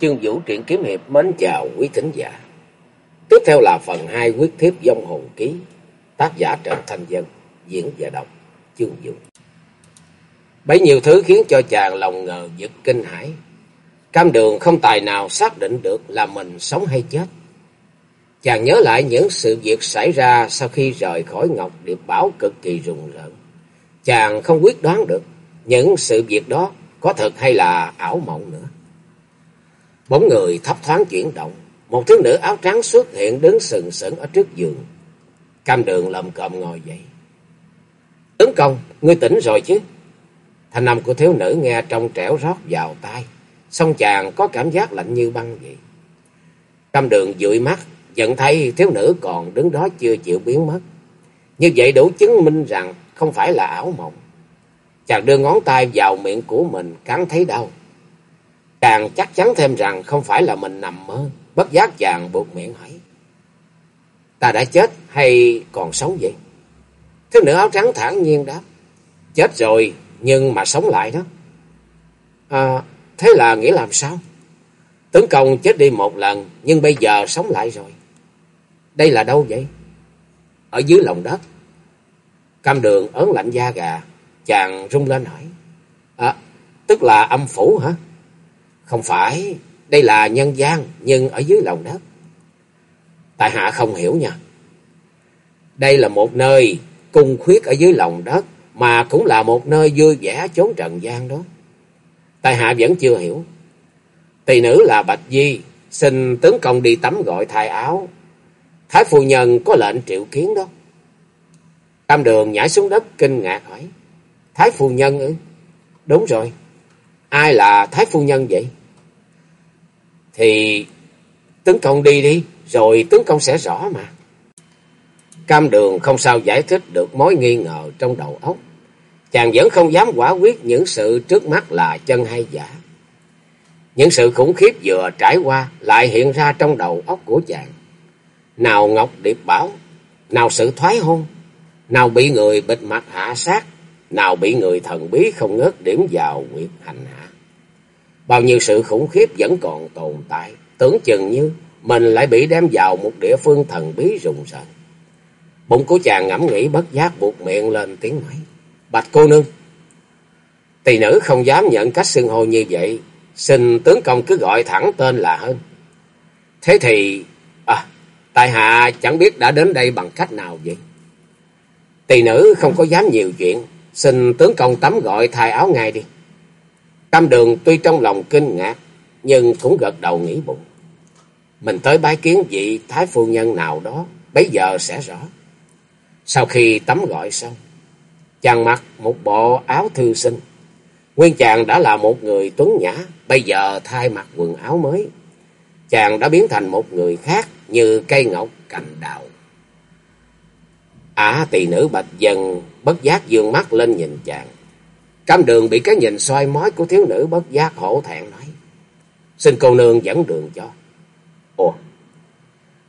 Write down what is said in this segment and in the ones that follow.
Chương Vũ truyện kiếm hiệp mến chào quý thính giả. Tiếp theo là phần 2 quyết thiếp dông hồn ký, tác giả Trần Thanh Dân, diễn và đọc Chương Vũ. Bấy nhiều thứ khiến cho chàng lòng ngờ giật kinh hãi. Cam đường không tài nào xác định được là mình sống hay chết. Chàng nhớ lại những sự việc xảy ra sau khi rời khỏi Ngọc Điệp Bảo cực kỳ rùng rợn. Chàng không quyết đoán được những sự việc đó có thật hay là ảo mộng nữa. Bóng người thấp thoáng chuyển động, một thiếu nữ áo trắng xuất hiện đứng sừng sững ở trước giường. Cam đường lầm cộm ngồi dậy. Tướng công, ngươi tỉnh rồi chứ? Thanh âm của thiếu nữ nghe trong trẻo rót vào tai, song chàng có cảm giác lạnh như băng vậy. Cam đường dụi mắt, nhận thấy thiếu nữ còn đứng đó chưa chịu biến mất. Như vậy đủ chứng minh rằng không phải là ảo mộng. Chàng đưa ngón tay vào miệng của mình cắn thấy đau càng chắc chắn thêm rằng không phải là mình nằm mơ. Bất giác chàng buộc miệng hỏi. Ta đã chết hay còn sống vậy? Thiếu nữ áo trắng thản nhiên đáp. Chết rồi nhưng mà sống lại đó. À, thế là nghĩa làm sao? Tướng công chết đi một lần nhưng bây giờ sống lại rồi. Đây là đâu vậy? Ở dưới lòng đất. Cam đường ớn lạnh da gà. Chàng rung lên hỏi. À, tức là âm phủ hả? Không phải, đây là nhân gian, nhưng ở dưới lòng đất. Tại hạ không hiểu nha. Đây là một nơi cung khuyết ở dưới lòng đất, mà cũng là một nơi vui vẻ chốn trần gian đó. Tại hạ vẫn chưa hiểu. Tỳ nữ là Bạch Di, xin tướng công đi tắm gọi thay áo. Thái phu nhân có lệnh triệu kiến đó. Tam đường nhảy xuống đất kinh ngạc hỏi. Thái phu nhân ư? Đúng rồi. Ai là Thái phu nhân vậy? Thì tướng công đi đi, rồi tướng công sẽ rõ mà. Cam đường không sao giải thích được mối nghi ngờ trong đầu óc. Chàng vẫn không dám quả quyết những sự trước mắt là chân hay giả. Những sự khủng khiếp vừa trải qua lại hiện ra trong đầu óc của chàng. Nào Ngọc Điệp Bảo, nào sự thoái hôn, nào bị người bịt mặt hạ sát, nào bị người thần bí không ngớt điểm vào quyệt hành hạ. Bao nhiêu sự khủng khiếp vẫn còn tồn tại, tưởng chừng như mình lại bị đem vào một địa phương thần bí rùng rợn. Bụng của chàng ngẫm nghĩ bất giác buộc miệng lên tiếng nói. Bạch cô nương. Tỳ nữ không dám nhận cách xưng hô như vậy. Xin tướng công cứ gọi thẳng tên là hơn. Thế thì... À, tại hạ chẳng biết đã đến đây bằng cách nào vậy. Tỳ nữ không có dám nhiều chuyện. Xin tướng công tắm gọi thay áo ngay đi. Tam đường tuy trong lòng kinh ngạc, nhưng cũng gật đầu nghĩ bụng. Mình tới bái kiến vị thái phu nhân nào đó, bấy giờ sẽ rõ. Sau khi tắm gọi xong, chàng mặc một bộ áo thư sinh. Nguyên chàng đã là một người tuấn nhã, bây giờ thay mặc quần áo mới. Chàng đã biến thành một người khác như cây ngọc cành đào. Ả à, tỳ nữ bạch dần bất giác dương mắt lên nhìn chàng. Cam đường bị cái nhìn soi mói của thiếu nữ bất giác hổ thẹn nói. Xin cô nương dẫn đường cho. Ồ,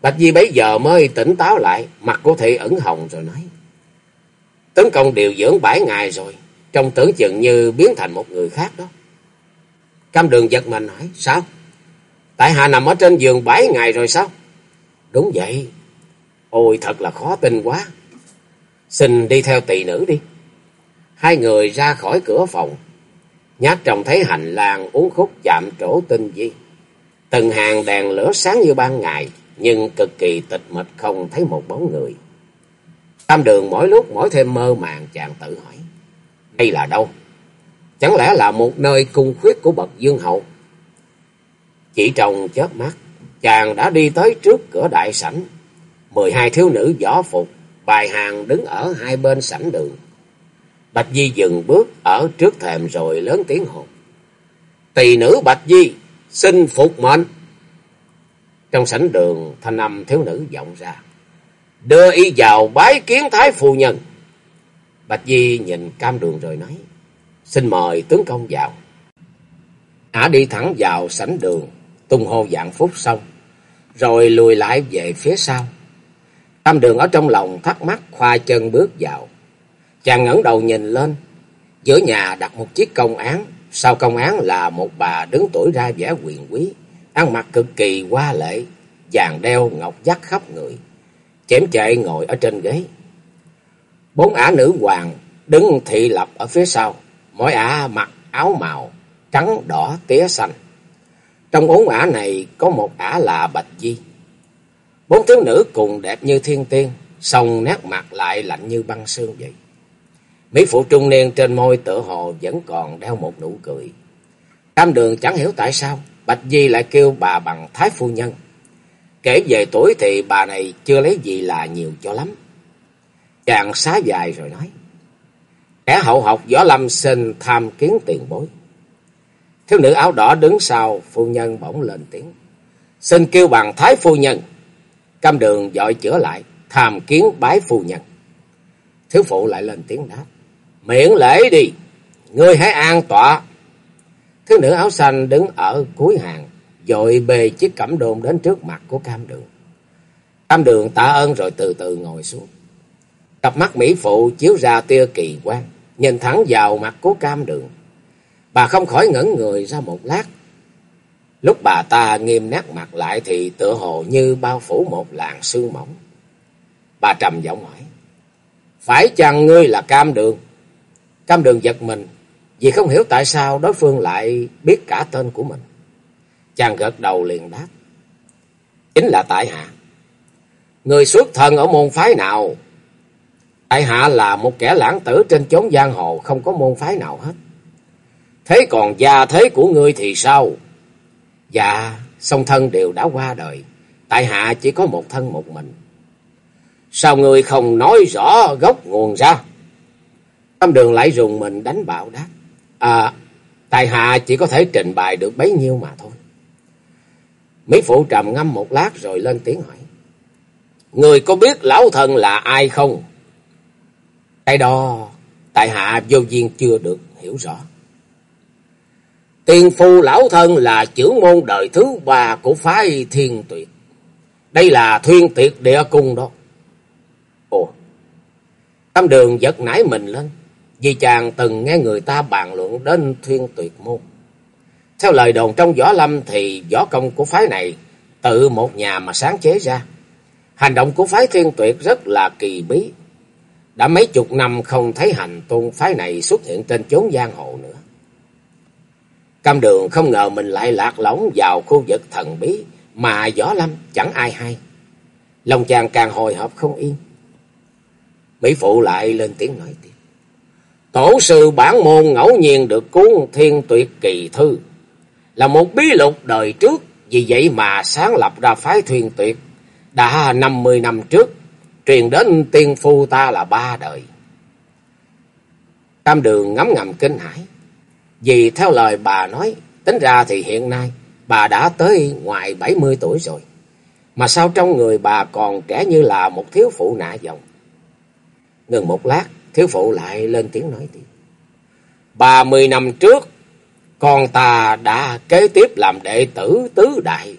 Bạch Di bấy giờ mới tỉnh táo lại, mặt của thị ẩn hồng rồi nói. Tấn công điều dưỡng bảy ngày rồi, trong tưởng chừng như biến thành một người khác đó. Cam đường giật mình hỏi, sao? Tại hạ nằm ở trên giường bảy ngày rồi sao? Đúng vậy. Ôi thật là khó tin quá. Xin đi theo tỳ nữ đi. Hai người ra khỏi cửa phòng. Nhát trông thấy hành lang uống khúc chạm trổ tinh vi Từng hàng đèn lửa sáng như ban ngày, nhưng cực kỳ tịch mịch không thấy một bóng người. Tam đường mỗi lúc mỗi thêm mơ màng chàng tự hỏi. Đây là đâu? Chẳng lẽ là một nơi cung khuyết của bậc dương hậu? Chỉ trong chớp mắt, chàng đã đi tới trước cửa đại sảnh. Mười hai thiếu nữ võ phục, bài hàng đứng ở hai bên sảnh đường. Bạch Di dừng bước ở trước thềm rồi lớn tiếng hồn. Tỳ nữ Bạch Di, xin phục mệnh. Trong sảnh đường, thanh âm thiếu nữ vọng ra. Đưa y vào bái kiến thái phu nhân. Bạch Di nhìn cam đường rồi nói. Xin mời tướng công vào. Ả đi thẳng vào sảnh đường, tung hô dạng phúc xong, rồi lùi lại về phía sau. Cam đường ở trong lòng thắc mắc khoa chân bước vào. Chàng ngẩng đầu nhìn lên, giữa nhà đặt một chiếc công án, sau công án là một bà đứng tuổi ra vẻ quyền quý, ăn mặc cực kỳ hoa lệ, vàng đeo ngọc dắt khắp người, chém chạy ngồi ở trên ghế. Bốn ả nữ hoàng đứng thị lập ở phía sau, mỗi ả mặc áo màu trắng, đỏ, tía xanh. Trong bốn ả này có một ả là Bạch Di. Bốn thiếu nữ cùng đẹp như thiên tiên, song nét mặt lại lạnh như băng sương vậy. Mỹ phụ trung niên trên môi tự hồ vẫn còn đeo một nụ cười. Tam đường chẳng hiểu tại sao Bạch Di lại kêu bà bằng thái phu nhân. Kể về tuổi thì bà này chưa lấy gì là nhiều cho lắm. Chàng xá dài rồi nói. Kẻ hậu học võ lâm sinh tham kiến tiền bối. Thiếu nữ áo đỏ đứng sau, phu nhân bỗng lên tiếng. Xin kêu bằng thái phu nhân. Cam đường dội chữa lại, tham kiến bái phu nhân. Thiếu phụ lại lên tiếng đáp. Miễn lễ đi, ngươi hãy an tọa. Thứ nữ áo xanh đứng ở cuối hàng, dội bề chiếc cẩm đồn đến trước mặt của cam đường. Cam đường tạ ơn rồi từ từ ngồi xuống. Cặp mắt Mỹ Phụ chiếu ra tia kỳ quan, nhìn thẳng vào mặt của cam đường. Bà không khỏi ngẩn người ra một lát. Lúc bà ta nghiêm nát mặt lại thì tựa hồ như bao phủ một làn sương mỏng. Bà trầm giọng hỏi. Phải chăng ngươi là cam đường? Cam đường giật mình, vì không hiểu tại sao đối phương lại biết cả tên của mình. Chàng gật đầu liền đáp. Chính là tại hạ. Người xuất thân ở môn phái nào? Tại hạ là một kẻ lãng tử trên chốn giang hồ không có môn phái nào hết. Thế còn gia thế của ngươi thì sao? Dạ, song thân đều đã qua đời. Tại hạ chỉ có một thân một mình. Sao ngươi không nói rõ gốc nguồn ra? Tâm đường lại dùng mình đánh bạo đáp. À, tại hạ chỉ có thể trình bày được bấy nhiêu mà thôi. Mỹ phụ trầm ngâm một lát rồi lên tiếng hỏi. Người có biết lão thân là ai không? Cái đó, tại hạ vô duyên chưa được hiểu rõ. Tiền phu lão thân là chữ môn đời thứ ba của phái thiên tuyệt. Đây là thuyên tuyệt địa cung đó. Ồ, Tam đường giật nảy mình lên, vì chàng từng nghe người ta bàn luận đến thiên tuyệt môn. Theo lời đồn trong võ lâm thì võ công của phái này tự một nhà mà sáng chế ra. Hành động của phái thiên tuyệt rất là kỳ bí. Đã mấy chục năm không thấy hành tôn phái này xuất hiện trên chốn giang hồ nữa. Cam đường không ngờ mình lại lạc lõng vào khu vực thần bí mà võ lâm chẳng ai hay. Lòng chàng càng hồi hộp không yên. Mỹ phụ lại lên tiếng nói tiếp. Tổ sư bản môn ngẫu nhiên được cuốn thiên tuyệt kỳ thư. Là một bí lục đời trước. Vì vậy mà sáng lập ra phái thuyền tuyệt. Đã năm mươi năm trước. Truyền đến tiên phu ta là ba đời. Tam đường ngắm ngầm kinh hãi. Vì theo lời bà nói, tính ra thì hiện nay bà đã tới ngoài bảy mươi tuổi rồi. Mà sao trong người bà còn trẻ như là một thiếu phụ nạ dòng. Ngừng một lát, thiếu phụ lại lên tiếng nói tiếp. Ba mươi năm trước, con ta đã kế tiếp làm đệ tử tứ đại.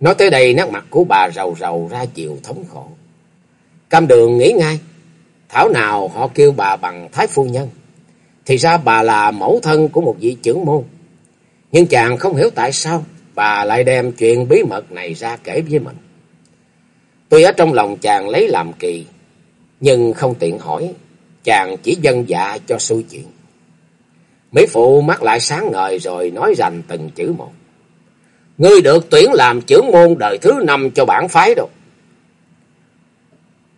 Nói tới đây nét mặt của bà rầu rầu ra chiều thống khổ. Cam đường nghĩ ngay, thảo nào họ kêu bà bằng thái phu nhân. Thì ra bà là mẫu thân của một vị trưởng môn. Nhưng chàng không hiểu tại sao bà lại đem chuyện bí mật này ra kể với mình. Tuy ở trong lòng chàng lấy làm kỳ, nhưng không tiện hỏi, chàng chỉ dân dạ cho xui chuyện. Mỹ phụ mắt lại sáng ngời rồi nói rành từng chữ một. Ngươi được tuyển làm trưởng môn đời thứ năm cho bản phái đâu.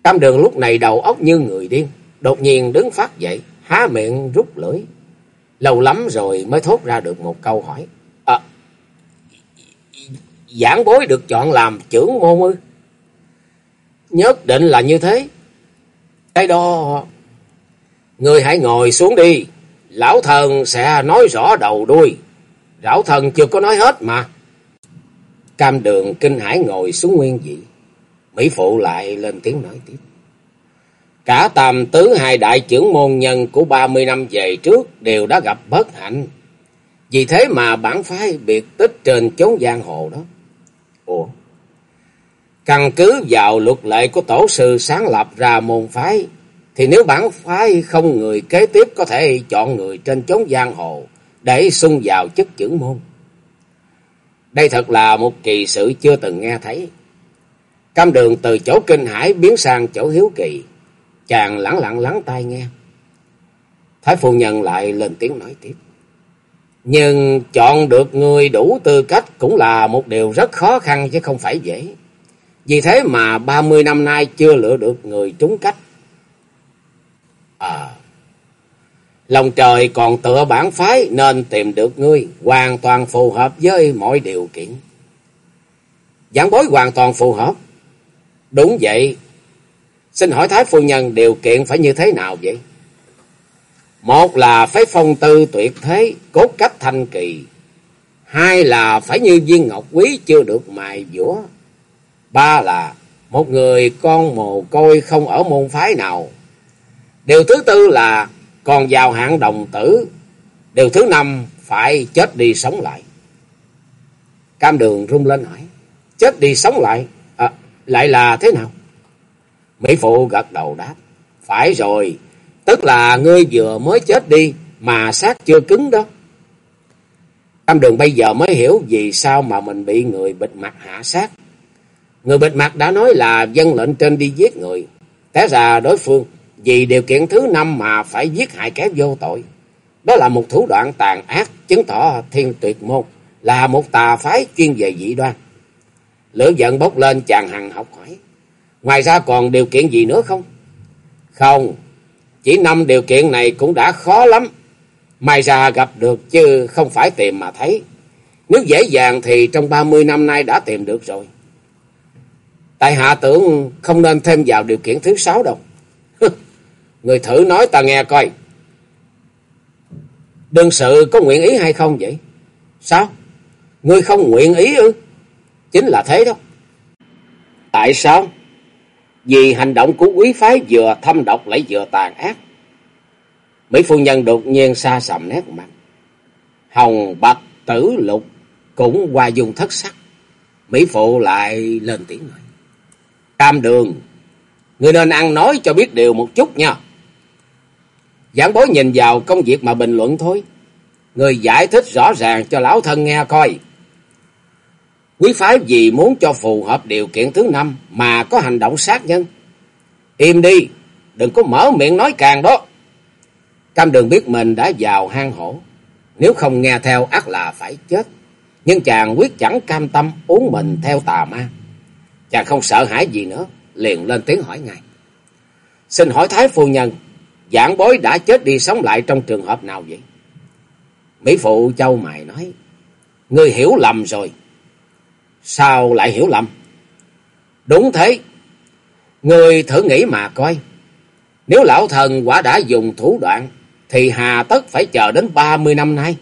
Tam đường lúc này đầu óc như người điên, đột nhiên đứng phát dậy, há miệng rút lưỡi. Lâu lắm rồi mới thốt ra được một câu hỏi. À, giảng bối được chọn làm trưởng môn ư? Nhất định là như thế. Cái đó... Người hãy ngồi xuống đi. Lão thần sẽ nói rõ đầu đuôi. Lão thần chưa có nói hết mà. Cam đường kinh hải ngồi xuống nguyên vị. Mỹ phụ lại lên tiếng nói tiếp. Cả tam tứ hai đại trưởng môn nhân của ba mươi năm về trước đều đã gặp bất hạnh. Vì thế mà bản phái biệt tích trên chốn giang hồ đó. Ủa? Căn cứ vào luật lệ của tổ sư sáng lập ra môn phái, thì nếu bản phái không người kế tiếp có thể chọn người trên chốn giang hồ để xung vào chức trưởng môn. Đây thật là một kỳ sự chưa từng nghe thấy. Cam đường từ chỗ kinh hải biến sang chỗ hiếu kỳ. Chàng lặng lặng lắng tai nghe. Thái phu nhân lại lên tiếng nói tiếp. Nhưng chọn được người đủ tư cách cũng là một điều rất khó khăn chứ không phải dễ. Vì thế mà ba mươi năm nay chưa lựa được người trúng cách. À, lòng trời còn tựa bản phái nên tìm được ngươi hoàn toàn phù hợp với mọi điều kiện. Giảng bối hoàn toàn phù hợp. Đúng vậy. Xin hỏi Thái Phu Nhân điều kiện phải như thế nào vậy? Một là phải phong tư tuyệt thế, cốt cách thanh kỳ. Hai là phải như viên ngọc quý chưa được mài dũa. Ba là một người con mồ côi không ở môn phái nào. Điều thứ tư là còn vào hạng đồng tử. Điều thứ năm phải chết đi sống lại. Cam đường rung lên hỏi. Chết đi sống lại? À, lại là thế nào? Mỹ Phụ gật đầu đáp. Phải rồi. Tức là ngươi vừa mới chết đi mà xác chưa cứng đó. Cam đường bây giờ mới hiểu vì sao mà mình bị người bịt mặt hạ sát. Người bịt mặt đã nói là dân lệnh trên đi giết người. Té ra đối phương vì điều kiện thứ năm mà phải giết hại kẻ vô tội. Đó là một thủ đoạn tàn ác chứng tỏ thiên tuyệt môn là một tà phái chuyên về dị đoan. Lửa giận bốc lên chàng hằng học hỏi. Ngoài ra còn điều kiện gì nữa không? Không, chỉ năm điều kiện này cũng đã khó lắm. May ra gặp được chứ không phải tìm mà thấy. Nếu dễ dàng thì trong ba mươi năm nay đã tìm được rồi. Tại hạ tưởng không nên thêm vào điều kiện thứ sáu đâu. Người thử nói ta nghe coi. Đương sự có nguyện ý hay không vậy? Sao? Ngươi không nguyện ý ư? Chính là thế đó. Tại sao? Vì hành động của quý phái vừa thâm độc lại vừa tàn ác. Mỹ phu nhân đột nhiên xa sầm nét mặt. Hồng bạch tử lục cũng qua dùng thất sắc. Mỹ phụ lại lên tiếng nói. Cam đường, ngươi nên ăn nói cho biết điều một chút nha. Giảng bối nhìn vào công việc mà bình luận thôi. Người giải thích rõ ràng cho lão thân nghe coi. Quý phái vì muốn cho phù hợp điều kiện thứ năm mà có hành động sát nhân. Im đi, đừng có mở miệng nói càng đó. Cam đường biết mình đã vào hang hổ. Nếu không nghe theo ắt là phải chết. Nhưng chàng quyết chẳng cam tâm uống mình theo tà ma. Chàng không sợ hãi gì nữa, liền lên tiếng hỏi ngay. Xin hỏi Thái Phu Nhân, giảng bối đã chết đi sống lại trong trường hợp nào vậy? Mỹ Phụ Châu Mài nói, Ngươi hiểu lầm rồi. Sao lại hiểu lầm? Đúng thế. Ngươi thử nghĩ mà coi. Nếu lão thần quả đã dùng thủ đoạn, thì hà tất phải chờ đến ba mươi năm nay.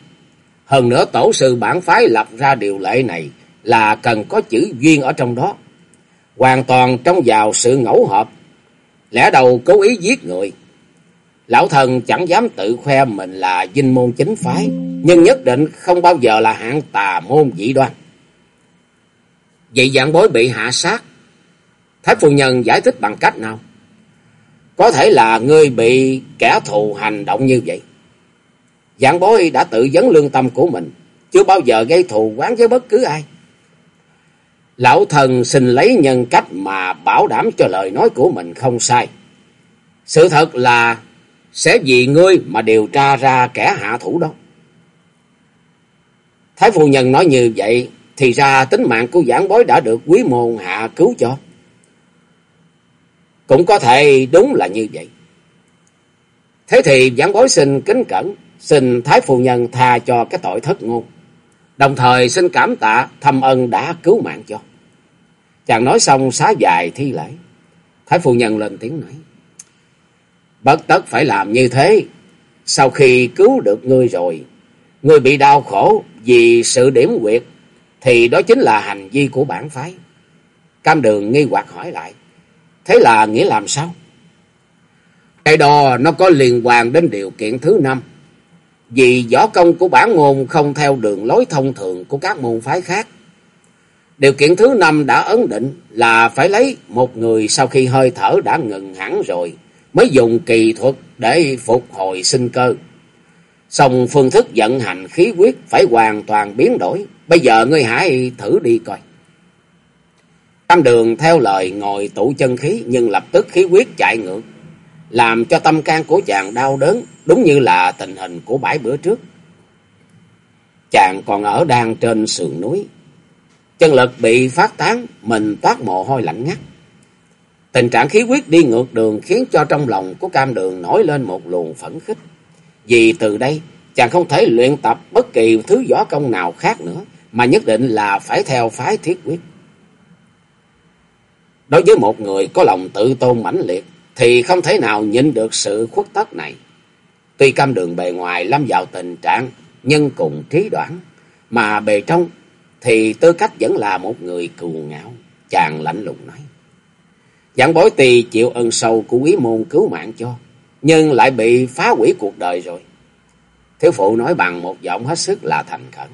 Hơn nữa tổ sư bản phái lập ra điều lệ này là cần có chữ duyên ở trong đó. Hoàn toàn trong vào sự ngẫu hợp. Lẽ đầu cố ý giết người. Lão thần chẳng dám tự khoe mình là dinh môn chính phái. Nhưng nhất định không bao giờ là hạng tà môn dị đoan. Vậy dạng bối bị hạ sát. Thái phu nhân giải thích bằng cách nào? Có thể là ngươi bị kẻ thù hành động như vậy. Dạng bối đã tự vấn lương tâm của mình. Chưa bao giờ gây thù quán với bất cứ ai. Lão thần xin lấy nhân cách mà bảo đảm cho lời nói của mình không sai. Sự thật là sẽ vì ngươi mà điều tra ra kẻ hạ thủ đó. Thái phu nhân nói như vậy thì ra tính mạng của giảng bối đã được quý môn hạ cứu cho. Cũng có thể đúng là như vậy. Thế thì giảng bối xin kính cẩn, xin Thái Phu Nhân tha cho cái tội thất ngôn. Đồng thời xin cảm tạ thâm ân đã cứu mạng cho. Chàng nói xong xá dài thi lễ. Thái Phu Nhân lên tiếng nói. Bất tất phải làm như thế. Sau khi cứu được ngươi rồi, ngươi bị đau khổ vì sự điểm quyệt thì đó chính là hành vi của bản phái. Cam đường nghi hoặc hỏi lại. Thế là nghĩa làm sao? Cái đó nó có liên quan đến điều kiện thứ năm. Vì võ công của bản môn không theo đường lối thông thường của các môn phái khác. Điều kiện thứ năm đã ấn định là phải lấy một người sau khi hơi thở đã ngừng hẳn rồi, mới dùng kỳ thuật để phục hồi sinh cơ. Xong phương thức vận hành khí quyết phải hoàn toàn biến đổi. Bây giờ ngươi hãy thử đi coi. Tam đường theo lời ngồi tụ chân khí, nhưng lập tức khí quyết chạy ngược. Làm cho tâm can của chàng đau đớn, đúng như là tình hình của bãi bữa trước. Chàng còn ở đang trên sườn núi. Chân lực bị phát tán, mình toát mồ hôi lạnh ngắt. Tình trạng khí huyết đi ngược đường khiến cho trong lòng của cam đường nổi lên một luồng phẫn khích. Vì từ đây, chàng không thể luyện tập bất kỳ thứ võ công nào khác nữa, mà nhất định là phải theo phái thiết quyết. Đối với một người có lòng tự tôn mãnh liệt, thì không thể nào nhịn được sự khuất tất này. Tuy cam đường bề ngoài lâm vào tình trạng nhân cùng trí đoán, mà bề trong thì tư cách vẫn là một người cù ngạo, chàng lạnh lùng nói. Giảng bối tì chịu ân sâu của quý môn cứu mạng cho, nhưng lại bị phá hủy cuộc đời rồi. Thiếu phụ nói bằng một giọng hết sức là thành khẩn.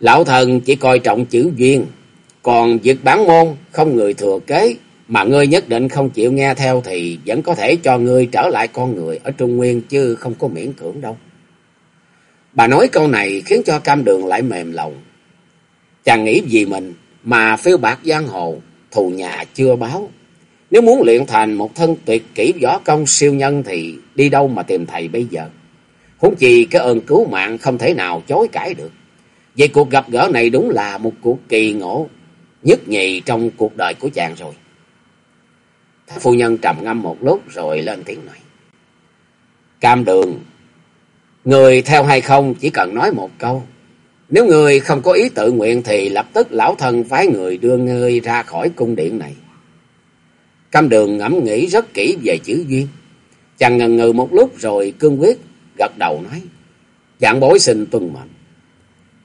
Lão thần chỉ coi trọng chữ duyên, còn việc bán môn không người thừa kế, mà ngươi nhất định không chịu nghe theo thì vẫn có thể cho ngươi trở lại con người ở Trung Nguyên chứ không có miễn cưỡng đâu. Bà nói câu này khiến cho cam đường lại mềm lòng. Chàng nghĩ vì mình mà phiêu bạc giang hồ, thù nhà chưa báo. Nếu muốn luyện thành một thân tuyệt kỹ võ công siêu nhân thì đi đâu mà tìm thầy bây giờ. Huống chi cái ơn cứu mạng không thể nào chối cãi được. Vậy cuộc gặp gỡ này đúng là một cuộc kỳ ngộ nhất nhì trong cuộc đời của chàng rồi. Thái phu nhân trầm ngâm một lúc rồi lên tiếng nói. Cam đường, người theo hay không chỉ cần nói một câu. Nếu người không có ý tự nguyện thì lập tức lão thân phái người đưa ngươi ra khỏi cung điện này. Cam đường ngẫm nghĩ rất kỹ về chữ duyên. Chàng ngần ngừ một lúc rồi cương quyết gật đầu nói. Dạng bối xin tuân mệnh.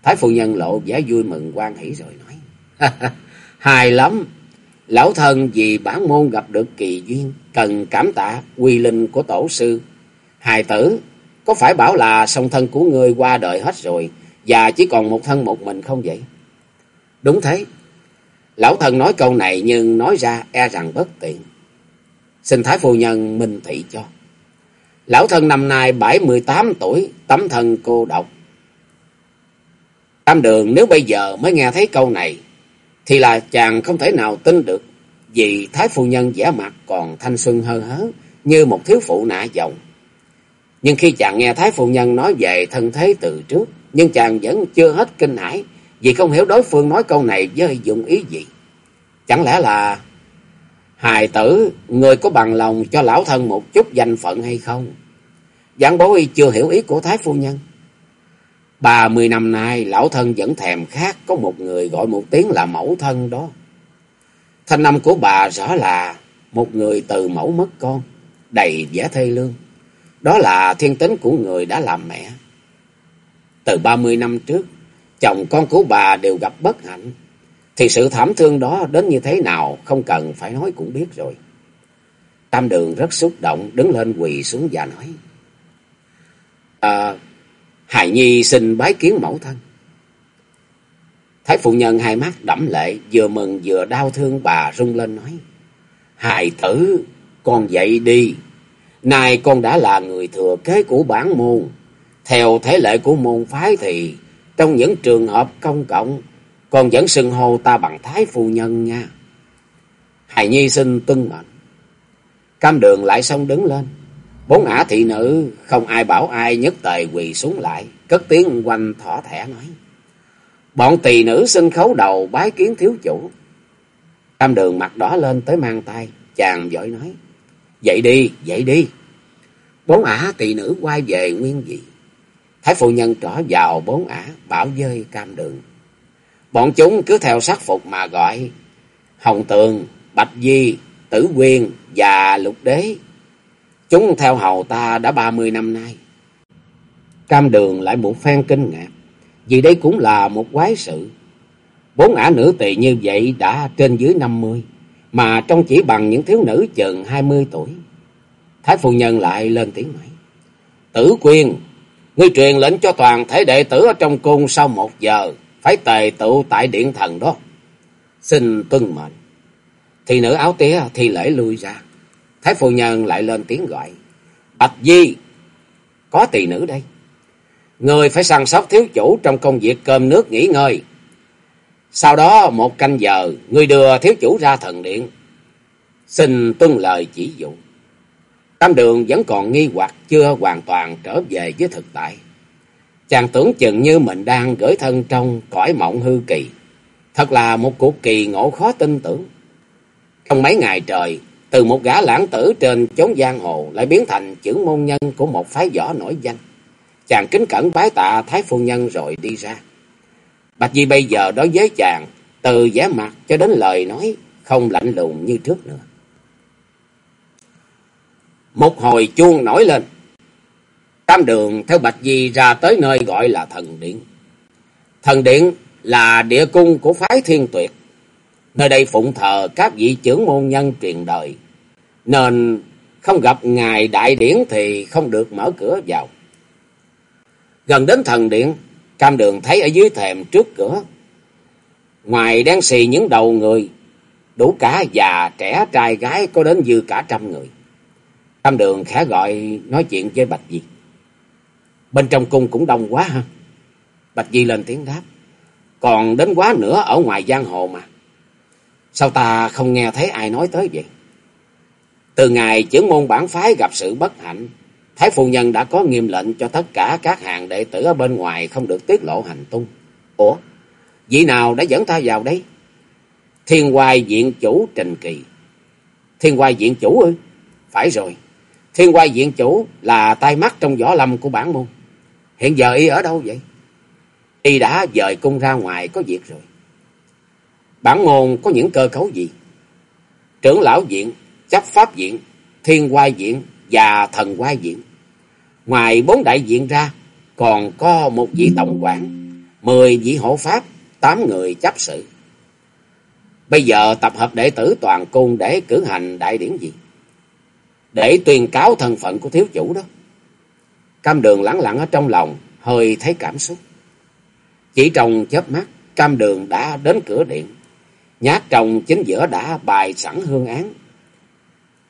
Thái phu nhân lộ vẻ vui mừng quan hỷ rồi nói. Hài lắm. Lão thân vì bản môn gặp được kỳ duyên. Cần cảm tạ quy linh của tổ sư. Hài tử. Có phải bảo là song thân của ngươi qua đời hết rồi. Và chỉ còn một thân một mình không vậy? Đúng thế. Lão thân nói câu này nhưng nói ra e rằng bất tiện. Xin Thái Phu Nhân minh thị cho. Lão thân năm nay bảy mươi tám tuổi, tấm thân cô độc. Tam đường nếu bây giờ mới nghe thấy câu này, thì là chàng không thể nào tin được, vì Thái Phu Nhân vẻ mặt còn thanh xuân hơn hớ, như một thiếu phụ nạ dòng. Nhưng khi chàng nghe Thái Phu Nhân nói về thân thế từ trước, nhưng chàng vẫn chưa hết kinh hãi, vì không hiểu đối phương nói câu này với dụng ý gì. Chẳng lẽ là hài tử, người có bằng lòng cho lão thân một chút danh phận hay không? Giảng y chưa hiểu ý của Thái Phu Nhân. Ba mươi năm nay, lão thân vẫn thèm khát có một người gọi một tiếng là mẫu thân đó. Thanh năm của bà rõ là một người từ mẫu mất con, đầy vẻ thê lương. Đó là thiên tính của người đã làm mẹ. Từ ba mươi năm trước, chồng con của bà đều gặp bất hạnh. Thì sự thảm thương đó đến như thế nào không cần phải nói cũng biết rồi. Tam đường rất xúc động đứng lên quỳ xuống và nói. À, Hài Nhi xin bái kiến mẫu thân. Thái phụ nhân hai mắt đẫm lệ vừa mừng vừa đau thương bà rung lên nói. Hài tử, con dậy đi. Nay con đã là người thừa kế của bản môn. Theo thế lệ của môn phái thì trong những trường hợp công cộng, còn vẫn xưng hô ta bằng thái phu nhân nha. Hài Nhi xin tuân mệnh. Cam đường lại xong đứng lên. Bốn ả thị nữ không ai bảo ai nhất tề quỳ xuống lại, cất tiếng quanh thỏ thẻ nói. Bọn tỳ nữ xin khấu đầu bái kiến thiếu chủ. Cam đường mặt đỏ lên tới mang tay, chàng giỏi nói. Dậy đi, dậy đi. Bốn ả tỳ nữ quay về nguyên vị. Thái phụ nhân trở vào bốn ả, bảo dơi cam đường. Bọn chúng cứ theo sát phục mà gọi. Hồng Tường, Bạch Di, Tử Quyên và Lục Đế. Chúng theo hầu ta đã ba mươi năm nay. Cam đường lại một phen kinh ngạc. Vì đây cũng là một quái sự. Bốn ả nữ tỳ như vậy đã trên dưới năm mươi. Mà trông chỉ bằng những thiếu nữ chừng hai mươi tuổi. Thái phu nhân lại lên tiếng nói. Tử Quyên, Ngươi truyền lệnh cho toàn thể đệ tử ở trong cung sau một giờ, phải tề tụ tại điện thần đó. Xin tuân mệnh. Thì nữ áo tía thi lễ lui ra. Thái phu nhân lại lên tiếng gọi. Bạch Di, có tỳ nữ đây. Người phải săn sóc thiếu chủ trong công việc cơm nước nghỉ ngơi. Sau đó một canh giờ, người đưa thiếu chủ ra thần điện. Xin tuân lời chỉ dụ. Tam đường vẫn còn nghi hoặc chưa hoàn toàn trở về với thực tại. Chàng tưởng chừng như mình đang gửi thân trong cõi mộng hư kỳ. Thật là một cuộc kỳ ngộ khó tin tưởng. Trong mấy ngày trời, từ một gã lãng tử trên chốn giang hồ lại biến thành chữ môn nhân của một phái võ nổi danh. Chàng kính cẩn bái tạ Thái Phu Nhân rồi đi ra. Bạch Di bây giờ đối với chàng, từ vẻ mặt cho đến lời nói, không lạnh lùng như trước nữa. Một hồi chuông nổi lên. Tam đường theo Bạch Di ra tới nơi gọi là thần điện. Thần điện là địa cung của phái thiên tuyệt. Nơi đây phụng thờ các vị trưởng môn nhân truyền đời. Nên không gặp ngài đại điển thì không được mở cửa vào. Gần đến thần điện, cam đường thấy ở dưới thềm trước cửa. Ngoài đen xì những đầu người, đủ cả già, trẻ, trai, gái có đến dư cả trăm người. Tam đường khẽ gọi nói chuyện với Bạch Di. Bên trong cung cũng đông quá ha. Bạch Di lên tiếng đáp. Còn đến quá nữa ở ngoài giang hồ mà. Sao ta không nghe thấy ai nói tới vậy? Từ ngày trưởng môn bản phái gặp sự bất hạnh, Thái phu nhân đã có nghiêm lệnh cho tất cả các hàng đệ tử ở bên ngoài không được tiết lộ hành tung. Ủa? Vị nào đã dẫn ta vào đây? Thiên hoài diện chủ Trình Kỳ. Thiên hoài diện chủ ư? Phải rồi. Thiên quay diện chủ là tai mắt trong võ lâm của bản môn. Hiện giờ y ở đâu vậy? Y đã dời cung ra ngoài có việc rồi. Bản môn có những cơ cấu gì? Trưởng lão diện chấp pháp diện thiên quay diện và thần quay diện Ngoài bốn đại diện ra, còn có một vị tổng quản, mười vị hộ pháp, tám người chấp sự. Bây giờ tập hợp đệ tử toàn cung để cử hành đại điển gì? Để tuyên cáo thân phận của thiếu chủ đó. Cam đường lắng lặng ở trong lòng, hơi thấy cảm xúc. Chỉ trong chớp mắt, cam đường đã đến cửa điện. Nhát trong chính giữa đã bài sẵn hương án.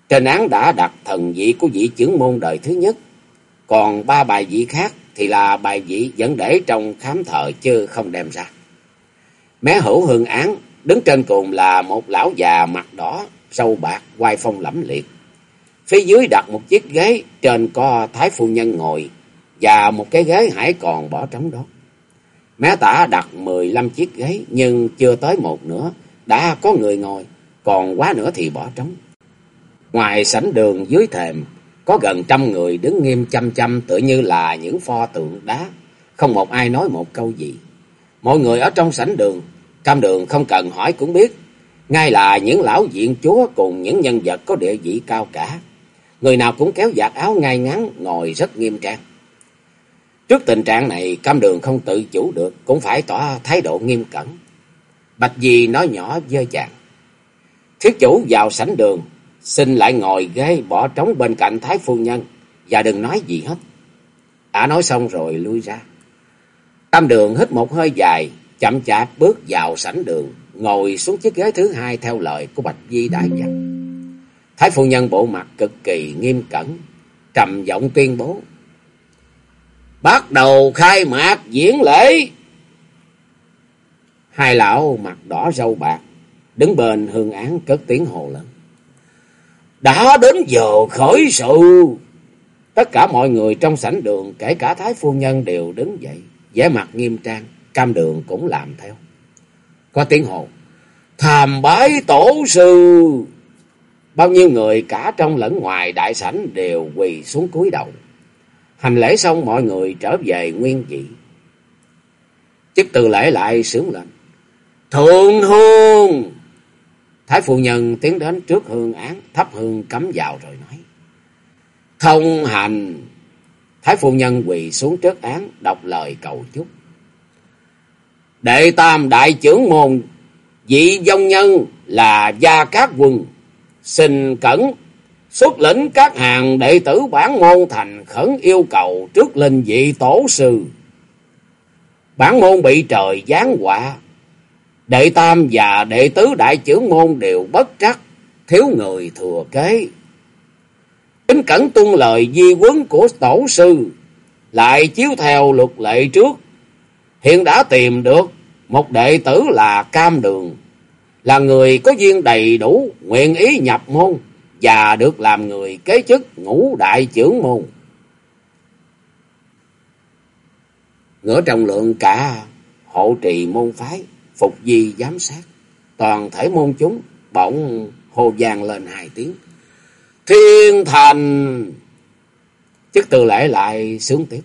Trên án đã đặt thần vị của vị trưởng môn đời thứ nhất. Còn ba bài vị khác thì là bài vị vẫn để trong khám thợ chứ không đem ra. Mé hữu hương án, đứng trên cùng là một lão già mặt đỏ, sâu bạc, quai phong lẫm liệt. Phía dưới đặt một chiếc ghế, trên có thái phu nhân ngồi, và một cái ghế hải còn bỏ trống đó. Mé tả đặt mười lăm chiếc ghế, nhưng chưa tới một nữa, đã có người ngồi, còn quá nữa thì bỏ trống. Ngoài sảnh đường dưới thềm, có gần trăm người đứng nghiêm chăm chăm tự như là những pho tượng đá, không một ai nói một câu gì. Mọi người ở trong sảnh đường, cam đường không cần hỏi cũng biết, ngay là những lão diện chúa cùng những nhân vật có địa vị cao cả. Người nào cũng kéo giặt áo ngay ngắn, ngồi rất nghiêm trang. Trước tình trạng này, cam đường không tự chủ được, cũng phải tỏ thái độ nghiêm cẩn. Bạch Di nói nhỏ dơ chàng. Thiết chủ vào sảnh đường, xin lại ngồi ghế bỏ trống bên cạnh Thái Phu Nhân, và đừng nói gì hết. Ả nói xong rồi lui ra. Tam đường hít một hơi dài, chậm chạp bước vào sảnh đường, ngồi xuống chiếc ghế thứ hai theo lời của Bạch Di đã dặn. Thái Phu Nhân bộ mặt cực kỳ nghiêm cẩn, trầm giọng tuyên bố. Bắt đầu khai mạc diễn lễ. Hai lão mặt đỏ râu bạc, đứng bên hương án cất tiếng hồ lớn. Đã đến giờ khởi sự. Tất cả mọi người trong sảnh đường, kể cả Thái Phu Nhân đều đứng dậy, vẻ mặt nghiêm trang, cam đường cũng làm theo. Có tiếng hồ, tham bái tổ sư. Bao nhiêu người cả trong lẫn ngoài đại sảnh đều quỳ xuống cúi đầu. Hành lễ xong mọi người trở về nguyên vị. Chức từ lễ lại sướng lên. Thượng hương! Thái phụ nhân tiến đến trước hương án, thắp hương cắm vào rồi nói. Thông hành! Thái phụ nhân quỳ xuống trước án, đọc lời cầu chúc. Đệ tam đại trưởng môn, vị dông nhân là Gia Cát Quân, xin cẩn xuất lĩnh các hàng đệ tử bản môn thành khẩn yêu cầu trước linh vị tổ sư. Bản môn bị trời giáng họa, đệ tam và đệ tứ đại trưởng môn đều bất trắc, thiếu người thừa kế. Kính cẩn tuân lời di quấn của tổ sư, lại chiếu theo luật lệ trước. Hiện đã tìm được một đệ tử là Cam Đường, là người có duyên đầy đủ, nguyện ý nhập môn và được làm người kế chức ngũ đại trưởng môn. Ngỡ trọng lượng cả hộ trì môn phái, phục di giám sát, toàn thể môn chúng bỗng hồ vang lên hai tiếng. Thiên thành! Chức từ lễ lại sướng tiếp.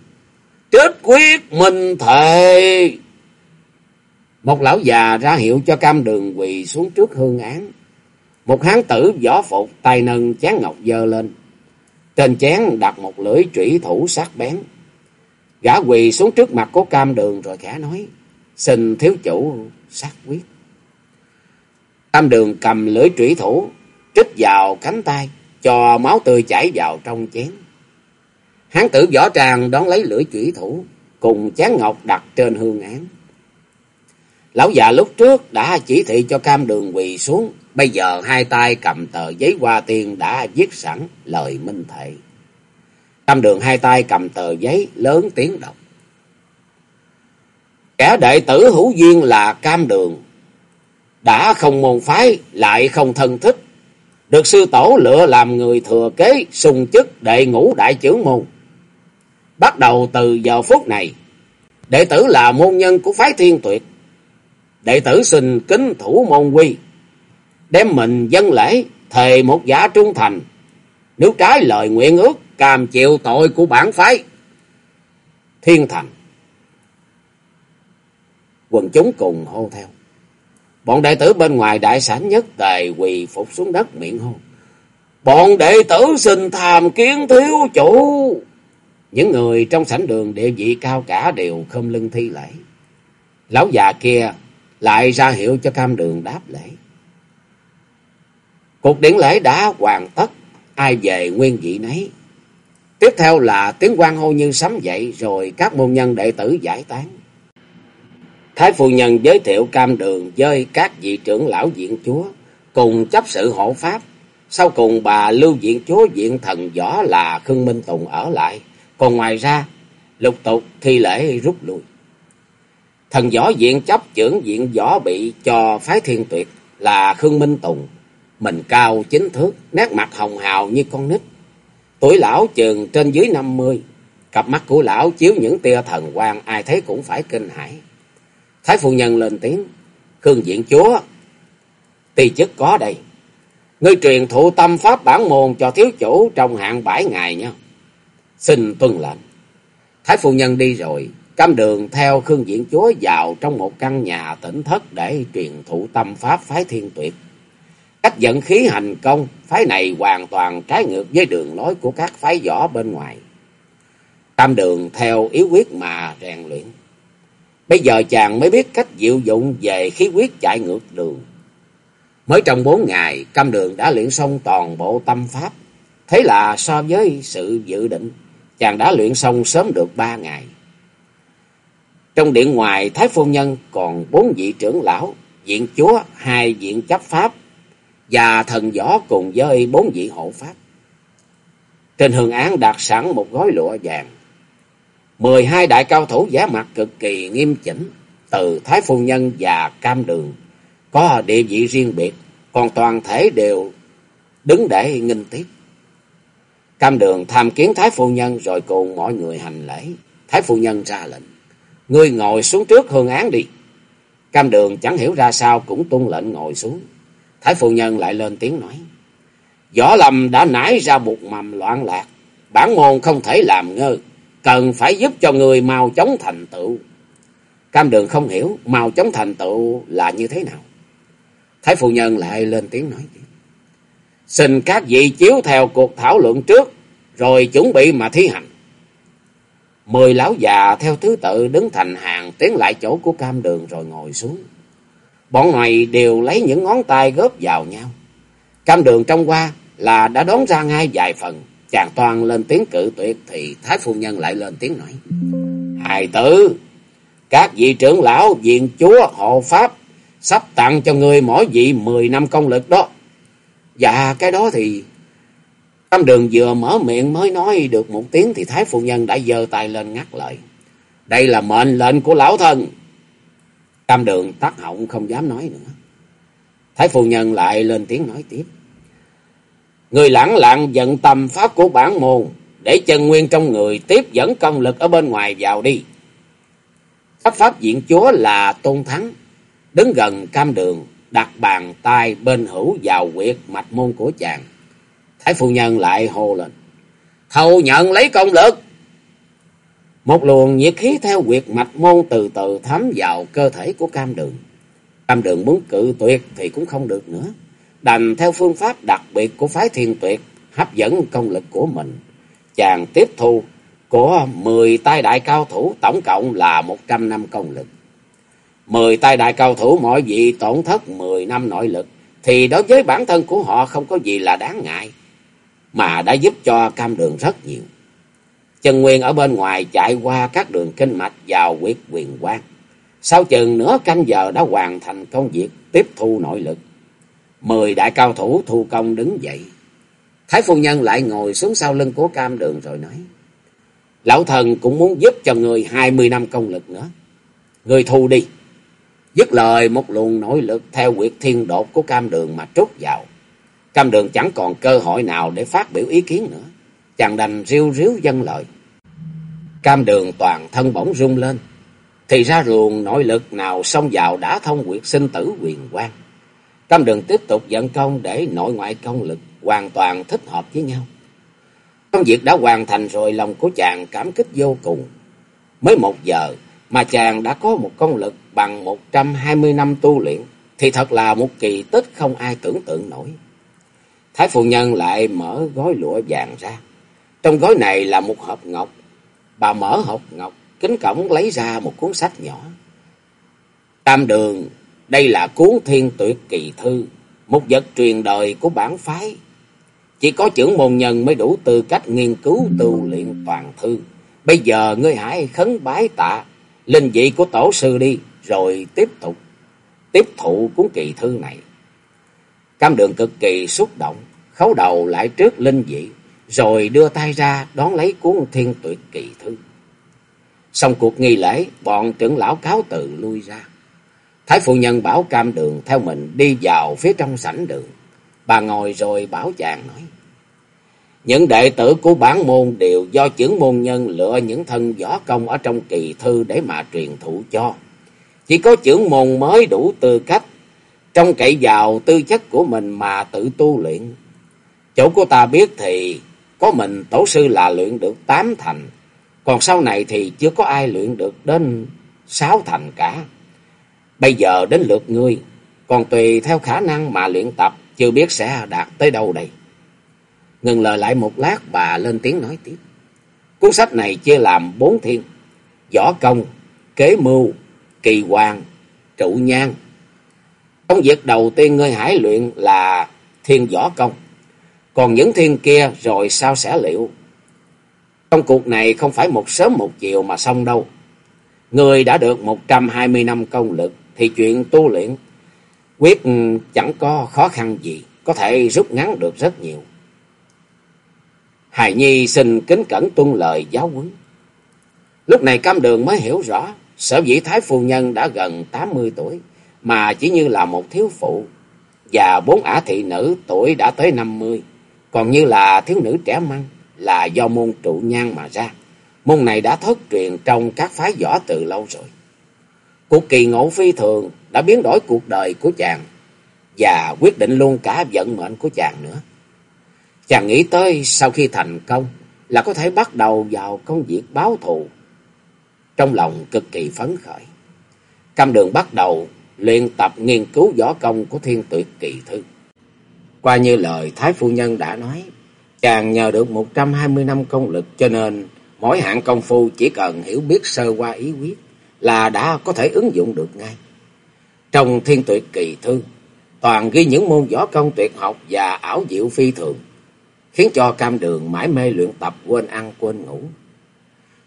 Chết quyết minh thệ! Một lão già ra hiệu cho cam đường quỳ xuống trước hương án. Một hán tử võ phục tay nâng chén ngọc dơ lên. Trên chén đặt một lưỡi trủy thủ sắc bén. Gã quỳ xuống trước mặt của cam đường rồi khẽ nói. Xin thiếu chủ sát quyết. Cam đường cầm lưỡi trủy thủ, trích vào cánh tay, cho máu tươi chảy vào trong chén. Hán tử võ tràng đón lấy lưỡi trủy thủ, cùng chén ngọc đặt trên hương án. Lão già lúc trước đã chỉ thị cho cam đường quỳ xuống, bây giờ hai tay cầm tờ giấy hoa tiên đã viết sẵn lời minh thệ. Cam đường hai tay cầm tờ giấy lớn tiếng đọc. Kẻ đệ tử hữu duyên là cam đường, đã không môn phái lại không thân thích, được sư tổ lựa làm người thừa kế sùng chức đệ ngũ đại trưởng môn. Bắt đầu từ giờ phút này, đệ tử là môn nhân của phái thiên tuyệt, đệ tử xin kính thủ môn quy, đem mình dân lễ, thề một giả trung thành, nếu trái lời nguyện ước, cam chịu tội của bản phái. Thiên thành. Quần chúng cùng hô theo. Bọn đệ tử bên ngoài đại sản nhất tề quỳ phục xuống đất miệng hô. Bọn đệ tử xin tham kiến thiếu chủ. Những người trong sảnh đường địa vị cao cả đều khom lưng thi lễ. Lão già kia lại ra hiệu cho cam đường đáp lễ. Cuộc điển lễ đã hoàn tất, ai về nguyên vị nấy. Tiếp theo là tiếng quan hô như sấm dậy rồi các môn nhân đệ tử giải tán. Thái phu nhân giới thiệu cam đường với các vị trưởng lão diện chúa cùng chấp sự hộ pháp. Sau cùng bà lưu diện chúa diện thần võ là Khương Minh Tùng ở lại. Còn ngoài ra, lục tục thi lễ rút lui. Thần võ diện chấp trưởng diện võ bị cho phái thiên tuyệt là Khương Minh Tùng. Mình cao chính thước, nét mặt hồng hào như con nít. Tuổi lão chừng trên dưới năm mươi. Cặp mắt của lão chiếu những tia thần quang ai thấy cũng phải kinh hãi. Thái phu nhân lên tiếng. Khương diện chúa. Tỳ chức có đây. Ngươi truyền thụ tâm pháp bản môn cho thiếu chủ trong hạn bảy ngày nha. Xin tuân lệnh. Thái phu nhân đi rồi. Cam đường theo Khương Diện Chúa vào trong một căn nhà tỉnh thất để truyền thụ tâm pháp phái thiên tuyệt. Cách dẫn khí hành công, phái này hoàn toàn trái ngược với đường lối của các phái võ bên ngoài. Cam đường theo yếu quyết mà rèn luyện. Bây giờ chàng mới biết cách diệu dụng về khí quyết chạy ngược đường. Mới trong bốn ngày, cam đường đã luyện xong toàn bộ tâm pháp. Thế là so với sự dự định, chàng đã luyện xong sớm được ba ngày. Trong điện ngoài, Thái Phu Nhân còn bốn vị trưởng lão, diện chúa, hai diện chấp pháp, và thần võ cùng với bốn vị hộ pháp. Trên hương án đặt sẵn một gói lụa vàng. mười hai đại cao thủ giả mặt cực kỳ nghiêm chỉnh, từ Thái Phu Nhân và Cam Đường, có địa vị riêng biệt, còn toàn thể đều đứng để nghinh tiếp. Cam Đường tham kiến Thái Phu Nhân rồi cùng mọi người hành lễ. Thái Phu Nhân ra lệnh. Ngươi ngồi xuống trước hương án đi. Cam đường chẳng hiểu ra sao cũng tuân lệnh ngồi xuống. Thái phu nhân lại lên tiếng nói. Võ lầm đã nảy ra một mầm loạn lạc. Bản môn không thể làm ngơ. Cần phải giúp cho người mau chóng thành tựu. Cam đường không hiểu mau chóng thành tựu là như thế nào. Thái phu nhân lại lên tiếng nói. Xin các vị chiếu theo cuộc thảo luận trước. Rồi chuẩn bị mà thi hành. Mười lão già theo thứ tự đứng thành hàng tiến lại chỗ của cam đường rồi ngồi xuống. Bọn này đều lấy những ngón tay góp vào nhau. Cam đường trong qua là đã đón ra ngay vài phần. Chàng toàn lên tiếng cự tuyệt thì Thái Phu Nhân lại lên tiếng nói. Hài tử, các vị trưởng lão, viện chúa, hộ pháp sắp tặng cho người mỗi vị mười năm công lực đó. Dạ cái đó thì... Cam đường vừa mở miệng mới nói được một tiếng thì Thái Phu Nhân đã giơ tay lên ngắt lời. Đây là mệnh lệnh của lão thân. Cam đường tắt họng không dám nói nữa. Thái Phu Nhân lại lên tiếng nói tiếp. Người lãng lặng giận tâm pháp của bản môn để chân nguyên trong người tiếp dẫn công lực ở bên ngoài vào đi. Pháp pháp diện chúa là Tôn Thắng, đứng gần cam đường, đặt bàn tay bên hữu vào quyệt mạch môn của chàng. Thái phu nhân lại hô lên. Thầu nhận lấy công lực. Một luồng nhiệt khí theo quyệt mạch môn từ từ thấm vào cơ thể của cam đường. Cam đường muốn cự tuyệt thì cũng không được nữa. Đành theo phương pháp đặc biệt của phái thiên tuyệt, hấp dẫn công lực của mình. Chàng tiếp thu, của 10 tay đại cao thủ tổng cộng là 100 năm công lực. 10 tay đại cao thủ mỗi vị tổn thất 10 năm nội lực, thì đối với bản thân của họ không có gì là đáng ngại mà đã giúp cho cam đường rất nhiều. Chân Nguyên ở bên ngoài chạy qua các đường kinh mạch vào quyết quyền quang. Sau chừng nửa canh giờ đã hoàn thành công việc tiếp thu nội lực. Mười đại cao thủ thu công đứng dậy. Thái phu nhân lại ngồi xuống sau lưng của cam đường rồi nói. Lão thần cũng muốn giúp cho người hai mươi năm công lực nữa. Người thu đi. Dứt lời, một luồng nội lực theo quyệt thiên đột của cam đường mà trút vào. Cam đường chẳng còn cơ hội nào để phát biểu ý kiến nữa. Chàng đành riêu riếu dân lời. Cam đường toàn thân bỗng rung lên. Thì ra luồng nội lực nào xông vào đã thông quyệt sinh tử quyền quan. Cam đường tiếp tục dẫn công để nội ngoại công lực hoàn toàn thích hợp với nhau. Công việc đã hoàn thành rồi, lòng của chàng cảm kích vô cùng. Mới một giờ mà chàng đã có một công lực bằng một trăm hai mươi năm tu luyện, thì thật là một kỳ tích không ai tưởng tượng nổi. Thái phu nhân lại mở gói lụa vàng ra. Trong gói này là một hộp ngọc. Bà mở hộp ngọc, kính cổng lấy ra một cuốn sách nhỏ. Tam đường, đây là cuốn thiên tuyệt kỳ thư, một vật truyền đời của bản phái. Chỉ có trưởng môn nhân mới đủ tư cách nghiên cứu tu luyện toàn thư. Bây giờ ngươi hãy khấn bái tạ, linh vị của tổ sư đi, rồi tiếp tục, tiếp thụ cuốn kỳ thư này. Cam đường cực kỳ xúc động, khấu đầu lại trước linh dị, rồi đưa tay ra đón lấy cuốn thiên tuyệt kỳ thư. Xong cuộc nghi lễ, bọn trưởng lão cáo từ lui ra. Thái phụ nhân bảo cam đường theo mình đi vào phía trong sảnh đường. Bà ngồi rồi bảo chàng nói. Những đệ tử của bản môn đều do trưởng môn nhân lựa những thân võ công ở trong kỳ thư để mà truyền thụ cho. Chỉ có trưởng môn mới đủ tư cách trong cậy vào tư chất của mình mà tự tu luyện. Chỗ của ta biết thì có mình tổ sư là luyện được tám thành, còn sau này thì chưa có ai luyện được đến sáu thành cả. Bây giờ đến lượt ngươi, còn tùy theo khả năng mà luyện tập, chưa biết sẽ đạt tới đâu đây. Ngừng lời lại một lát bà lên tiếng nói tiếp. Cuốn sách này chia làm bốn thiên, võ công, kế mưu, kỳ hoàng, trụ nhang, Công việc đầu tiên ngươi hãy luyện là thiên võ công. Còn những thiên kia rồi sao sẽ liệu? Trong cuộc này không phải một sớm một chiều mà xong đâu. Người đã được một trăm hai mươi năm công lực thì chuyện tu luyện quyết ừ, chẳng có khó khăn gì, có thể rút ngắn được rất nhiều. Hài Nhi xin kính cẩn tuân lời giáo huấn. Lúc này Cam Đường mới hiểu rõ, sở dĩ Thái Phu Nhân đã gần tám mươi tuổi, mà chỉ như là một thiếu phụ. Và bốn ả thị nữ tuổi đã tới năm mươi, còn như là thiếu nữ trẻ măng là do môn trụ nhang mà ra. Môn này đã thất truyền trong các phái võ từ lâu rồi. Cuộc kỳ ngộ phi thường đã biến đổi cuộc đời của chàng và quyết định luôn cả vận mệnh của chàng nữa. Chàng nghĩ tới sau khi thành công là có thể bắt đầu vào công việc báo thù. Trong lòng cực kỳ phấn khởi. Cam đường bắt đầu luyện tập nghiên cứu võ công của thiên tuyệt kỳ thư. Qua như lời Thái Phu Nhân đã nói, chàng nhờ được một trăm hai mươi năm công lực cho nên mỗi hạng công phu chỉ cần hiểu biết sơ qua ý quyết là đã có thể ứng dụng được ngay. Trong thiên tuyệt kỳ thư, toàn ghi những môn võ công tuyệt học và ảo diệu phi thường, khiến cho cam đường mãi mê luyện tập quên ăn quên ngủ.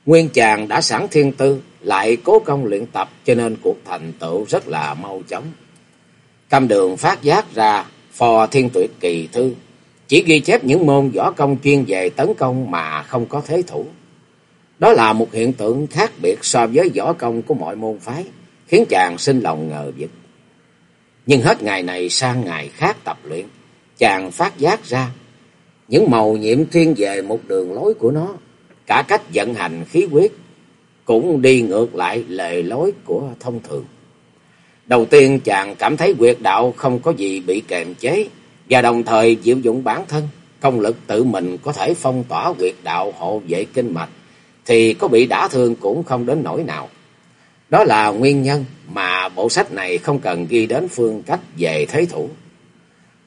Nguyên chàng đã sẵn thiên tư, lại cố công luyện tập cho nên cuộc thành tựu rất là mau chóng. Cam đường phát giác ra phò thiên tuyệt kỳ thư, chỉ ghi chép những môn võ công chuyên về tấn công mà không có thế thủ. Đó là một hiện tượng khác biệt so với võ công của mọi môn phái, khiến chàng sinh lòng ngờ vực. Nhưng hết ngày này sang ngày khác tập luyện, chàng phát giác ra những màu nhiệm thiên về một đường lối của nó, cả cách vận hành khí huyết cũng đi ngược lại lề lối của thông thường. Đầu tiên chàng cảm thấy quyệt đạo không có gì bị kềm chế và đồng thời diệu dụng bản thân, công lực tự mình có thể phong tỏa quyệt đạo hộ vệ kinh mạch thì có bị đả thương cũng không đến nỗi nào. Đó là nguyên nhân mà bộ sách này không cần ghi đến phương cách về thế thủ.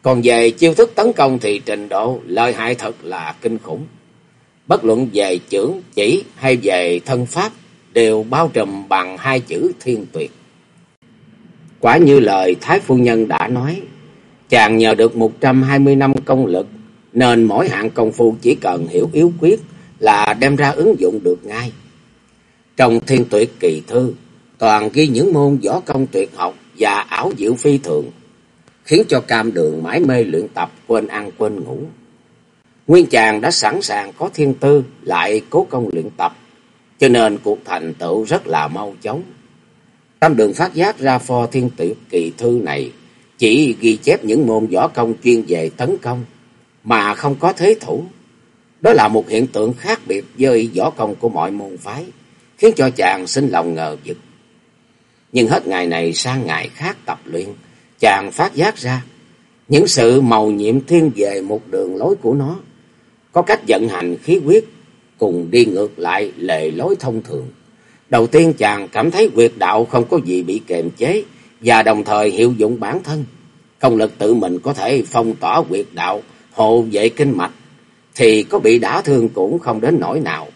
Còn về chiêu thức tấn công thì trình độ lợi hại thật là kinh khủng. Bất luận về trưởng chỉ hay về thân pháp đều bao trùm bằng hai chữ thiên tuyệt. Quả như lời Thái Phu Nhân đã nói, chàng nhờ được 120 năm công lực, nên mỗi hạng công phu chỉ cần hiểu yếu quyết là đem ra ứng dụng được ngay. Trong thiên tuyệt kỳ thư, toàn ghi những môn võ công tuyệt học và ảo diệu phi thường, khiến cho cam đường mãi mê luyện tập quên ăn quên ngủ. Nguyên chàng đã sẵn sàng có thiên tư, lại cố công luyện tập, cho nên cuộc thành tựu rất là mau chóng. Tam đường phát giác ra pho thiên tử kỳ thư này chỉ ghi chép những môn võ công chuyên về tấn công, mà không có thế thủ. Đó là một hiện tượng khác biệt với võ công của mọi môn phái, khiến cho chàng sinh lòng ngờ vực. Nhưng hết ngày này sang ngày khác tập luyện, chàng phát giác ra những sự màu nhiệm thiên về một đường lối của nó, có cách vận hành khí huyết cùng đi ngược lại lề lối thông thường. Đầu tiên chàng cảm thấy quyệt đạo không có gì bị kềm chế và đồng thời hiệu dụng bản thân. Công lực tự mình có thể phong tỏa quyệt đạo, hộ vệ kinh mạch, thì có bị đả thương cũng không đến nỗi nào.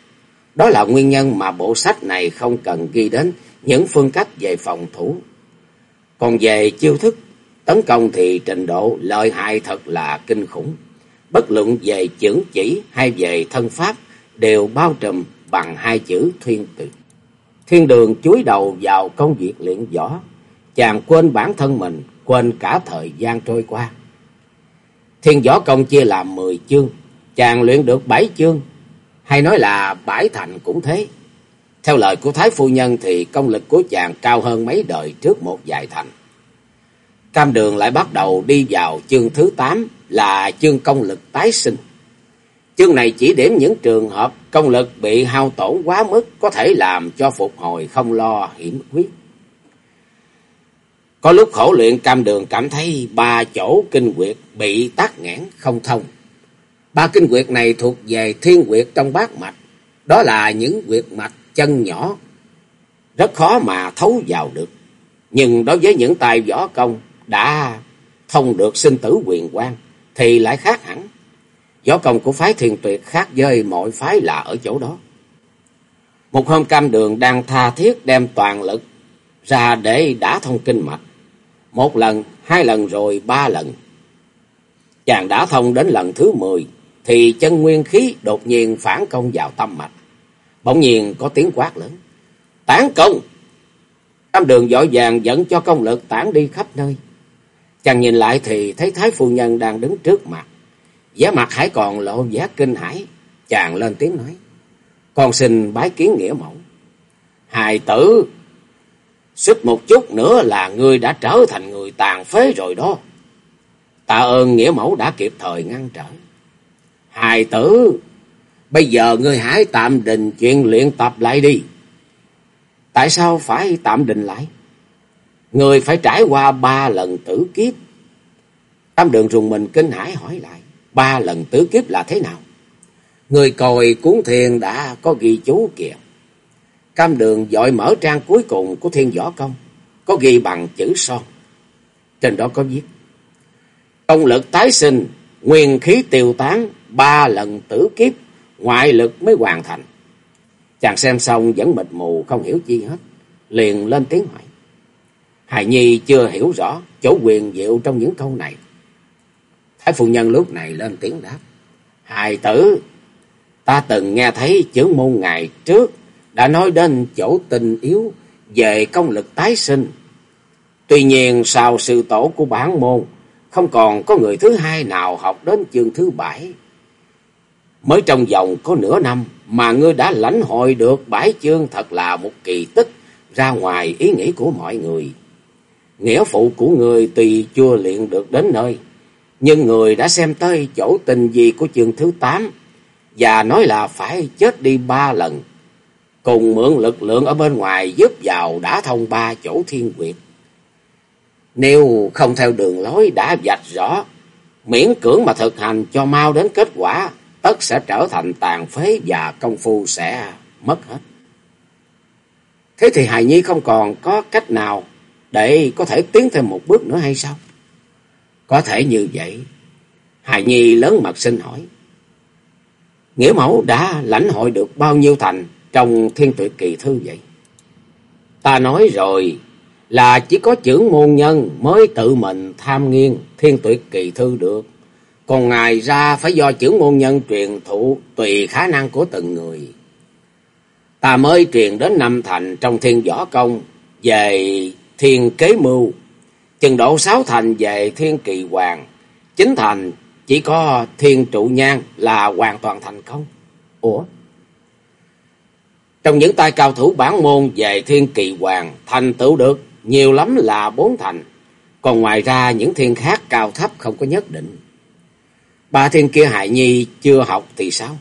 Đó là nguyên nhân mà bộ sách này không cần ghi đến những phương cách về phòng thủ. Còn về chiêu thức, tấn công thì trình độ lợi hại thật là kinh khủng. Bất luận về chưởng chỉ hay về thân pháp đều bao trùm bằng hai chữ thiên tuyệt. Thiên đường chúi đầu vào công việc luyện võ, chàng quên bản thân mình, quên cả thời gian trôi qua. Thiên võ công chia làm mười chương, chàng luyện được bảy chương, hay nói là bãi thành cũng thế. Theo lời của Thái Phu Nhân thì công lực của chàng cao hơn mấy đời trước một vài thành. Cam đường lại bắt đầu đi vào chương thứ tám là chương công lực tái sinh. Chương này chỉ điểm những trường hợp công lực bị hao tổn quá mức có thể làm cho phục hồi không lo hiểm quyết. Có lúc khổ luyện cam đường cảm thấy ba chỗ kinh quyệt bị tắc nghẽn không thông. Ba kinh quyệt này thuộc về thiên quyệt trong bát mạch. Đó là những quyệt mạch chân nhỏ, rất khó mà thấu vào được. Nhưng đối với những tài võ công đã thông được sinh tử quyền quan thì lại khác hẳn. Võ công của phái thiền tuyệt khác với mọi phái là ở chỗ đó. Một hôm cam đường đang tha thiết đem toàn lực ra để đả thông kinh mạch. Một lần, hai lần rồi ba lần. Chàng đã thông đến lần thứ mười thì chân nguyên khí đột nhiên phản công vào tâm mạch. Bỗng nhiên có tiếng quát lớn. Tán công! Cam đường dội vàng dẫn cho công lực tản đi khắp nơi. Chàng nhìn lại thì thấy Thái Phu Nhân đang đứng trước mặt vẻ mặt hãy còn lộ vẻ kinh hãi, chàng lên tiếng nói: "Con xin bái kiến nghĩa mẫu." "Hài tử, suýt một chút nữa là ngươi đã trở thành người tàn phế rồi đó." Tạ ơn nghĩa mẫu đã kịp thời ngăn trở. "Hài tử, bây giờ ngươi hãy tạm đình chuyện luyện tập lại đi." "Tại sao phải tạm đình lại?" Người phải trải qua ba lần tử kiếp. Tam đường rùng mình kinh hãi hỏi lại ba lần tử kiếp là thế nào? Người còi cuốn thiền đã có ghi chú kìa. Cam đường dội mở trang cuối cùng của thiên võ công, có ghi bằng chữ son. Trên đó có viết. Công lực tái sinh, nguyên khí tiêu tán, ba lần tử kiếp, ngoại lực mới hoàn thành. Chàng xem xong vẫn mịt mù không hiểu chi hết, liền lên tiếng hỏi. Hài Nhi chưa hiểu rõ chỗ quyền diệu trong những câu này. Thái phu nhân lúc này lên tiếng đáp. Hài tử, ta từng nghe thấy chữ môn ngày trước đã nói đến chỗ tình yếu về công lực tái sinh. Tuy nhiên sau sự tổ của bản môn không còn có người thứ hai nào học đến chương thứ bảy. Mới trong vòng có nửa năm mà ngươi đã lãnh hội được bãi chương thật là một kỳ tích ra ngoài ý nghĩ của mọi người. Nghĩa phụ của người tuy chưa luyện được đến nơi, nhưng người đã xem tới chỗ tình gì của chương thứ tám và nói là phải chết đi ba lần, cùng mượn lực lượng ở bên ngoài giúp vào đã thông ba chỗ thiên quyệt. Nếu không theo đường lối đã vạch rõ, miễn cưỡng mà thực hành cho mau đến kết quả, tất sẽ trở thành tàn phế và công phu sẽ mất hết. Thế thì Hài Nhi không còn có cách nào để có thể tiến thêm một bước nữa hay sao? Có thể như vậy. Hài Nhi lớn mặt xin hỏi. Nghĩa mẫu đã lãnh hội được bao nhiêu thành trong thiên tuyệt kỳ thư vậy? Ta nói rồi, là chỉ có trưởng môn nhân mới tự mình tham nghiên thiên tuyệt kỳ thư được. Còn ngài ra phải do trưởng môn nhân truyền thụ tùy khả năng của từng người. Ta mới truyền đến năm thành trong thiên võ công về thiên kế mưu, chừng độ sáu thành về thiên kỳ hoàng, chính thành chỉ có thiên trụ nhan là hoàn toàn thành công. Ủa? Trong những tay cao thủ bản môn về thiên kỳ hoàng thành tựu được nhiều lắm là bốn thành. Còn ngoài ra những thiên khác cao thấp không có nhất định. Ba thiên kia hại nhi chưa học thì sao?